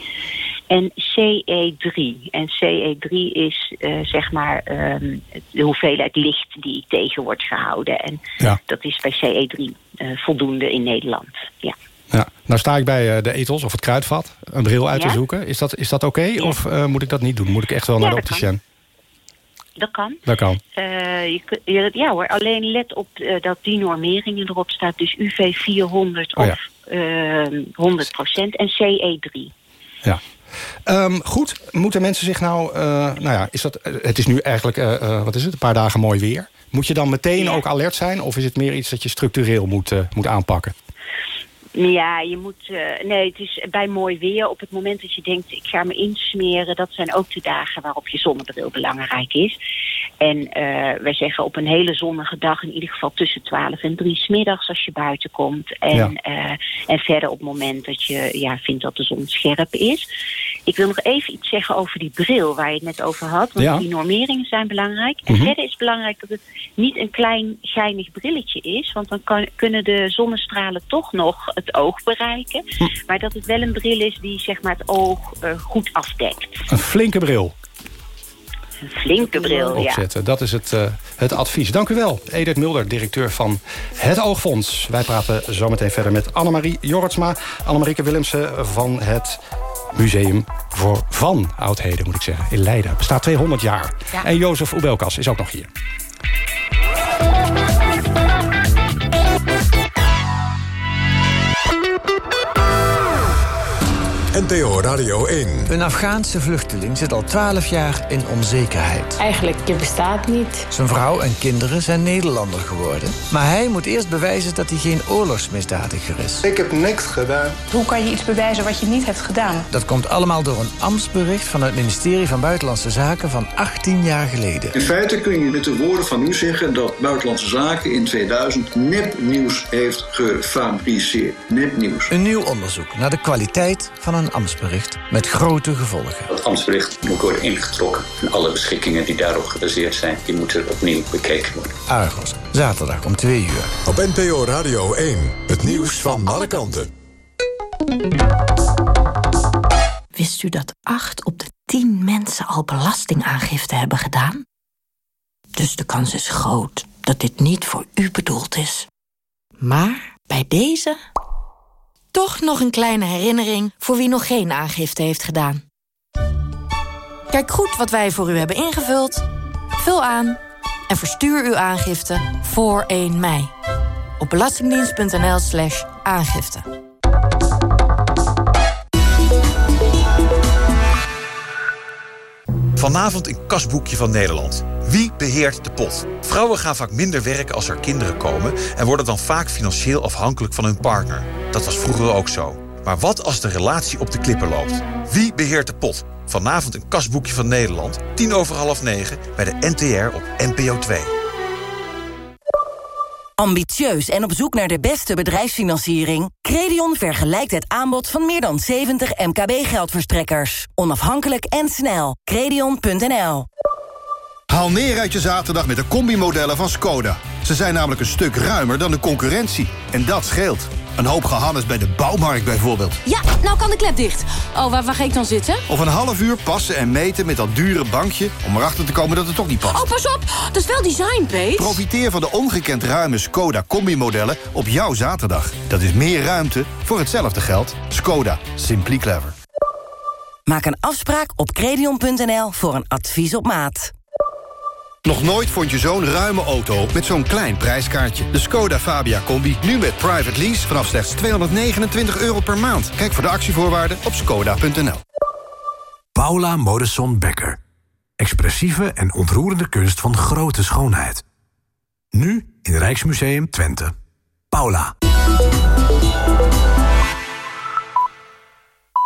En CE3. En CE3 is eh, zeg maar ehm, de hoeveelheid licht die tegen wordt gehouden. En Ja. dat is bij CE3 eh, voldoende in Nederland. Ja. Ja. Nou sta ik bij eh, de etels of het kruidvat een bril uit te zoeken. Is dat, is dat oké of moet ik dat niet doen? Moet ik echt wel Ja, naar de opticien? Dat kan. Dat kan. Je, ja hoor, alleen let op dat die normeringen erop staat. Dus UV 400 Oh ja. of eh 100% en CE3. Ja. Ehm, goed, moeten mensen zich nou... eh, nou ja, is dat, het is nu eigenlijk, eh, eh, wat is het, een paar dagen mooi weer. Moet je dan meteen ook alert zijn? Of is het meer iets dat je structureel moet, moet aanpakken? Ja, je moet. eh, nee, het is bij mooi weer. Op het moment dat je denkt, ik ga me insmeren, dat zijn ook de dagen waarop je zonnebril belangrijk is. En eh, wij zeggen op een hele zonnige dag, in ieder geval tussen 12 en 3 smiddags als je buiten komt. En, Ja. eh, en verder op het moment dat je ja, vindt dat de zon scherp is. Ik wil nog even iets zeggen over die bril waar je het net over had. Want Ja. die normeringen zijn belangrijk. En Mhm. verder is het belangrijk dat het niet een klein geinig brilletje is. Want dan kan, kunnen de zonnestralen toch nog het oog bereiken. Hm. Maar dat het wel een bril is die zeg maar, het oog eh, goed afdekt. Een flinke bril flinke bril, ja. opzetten. Dat is het, eh, het advies. Dank u wel, Edith Mulder, directeur van het Oogfonds. Wij praten zometeen verder met Annemarie Jorritsma. Annemarieke Willemsen van het Museum voor Van Oudheden, moet ik zeggen. In Leiden. Bestaat 200 jaar. Ja. En Jozef Oebelkas is ook nog hier. NTO Radio 1. Een Afghaanse vluchteling zit al 12 jaar in onzekerheid. Eigenlijk, je bestaat niet. Zijn vrouw en kinderen zijn Nederlander geworden. Maar hij moet eerst bewijzen dat hij geen oorlogsmisdadiger is. Ik heb niks gedaan. Hoe kan je iets bewijzen wat je niet hebt gedaan? Dat komt allemaal door een ambtsbericht van het ministerie van Buitenlandse Zaken van 18 jaar geleden. In feite kun je met de woorden van u zeggen dat Buitenlandse Zaken in 2000 nepnieuws heeft gefabriceerd. Nepnieuws. Een nieuw onderzoek naar de kwaliteit van een ambtsbericht met grote gevolgen. Het ambtsbericht moet worden ingetrokken. En alle beschikkingen die daarop gebaseerd zijn, die moeten opnieuw bekeken worden. Argos, zaterdag om 2 uur. Op NPO Radio 1. Het nieuws van alle kanten. Wist u dat 8 op de 10 mensen al belastingaangifte hebben gedaan? Dus de kans is groot dat dit niet voor u bedoeld is. Maar bij deze toch nog een kleine herinnering voor wie nog geen aangifte heeft gedaan. Kijk goed wat wij voor u hebben ingevuld. Vul aan en verstuur uw aangifte voor 1 mei. Op belastingdienst.nl slash aangifte. Vanavond in Kasboekje van Nederland. Wie beheert de pot? Vrouwen gaan vaak minder werken als er kinderen komen... en worden dan vaak financieel afhankelijk van hun partner. Dat was vroeger ook zo. Maar wat als de relatie op de klippen loopt? Wie beheert de pot? Vanavond in Kasboekje van Nederland, tien over half negen... bij de NTR op NPO 2. Ambitieus en op zoek naar de beste bedrijfsfinanciering? Credion vergelijkt het aanbod van meer dan 70 MKB-geldverstrekkers. Onafhankelijk en snel. Credion.nl Haal neer uit je zaterdag met de combimodellen van Skoda. Ze zijn namelijk een stuk ruimer dan de concurrentie. En dat scheelt. Een hoop gehannes bij de bouwmarkt bijvoorbeeld. Ja, nou kan de klep dicht. Oh, waar, waar ga ik dan zitten? Of een half uur passen en meten met dat dure bankje... om erachter te komen dat het toch niet past. Oh, pas op. Dat is wel design, Pete. Profiteer van de ongekend ruime Skoda combimodellen op jouw zaterdag. Dat is meer ruimte voor hetzelfde geld. Skoda. Simply clever. Maak een afspraak op credion.nl voor een advies op maat. Nog nooit vond je zo'n ruime auto met zo'n klein prijskaartje. De Skoda Fabia Combi, nu met private lease vanaf slechts 229 euro per maand. Kijk voor de actievoorwaarden op skoda.nl. Paula Modesson Becker. Expressieve en ontroerende kunst van grote schoonheid. Nu in Rijksmuseum Twente. Paula.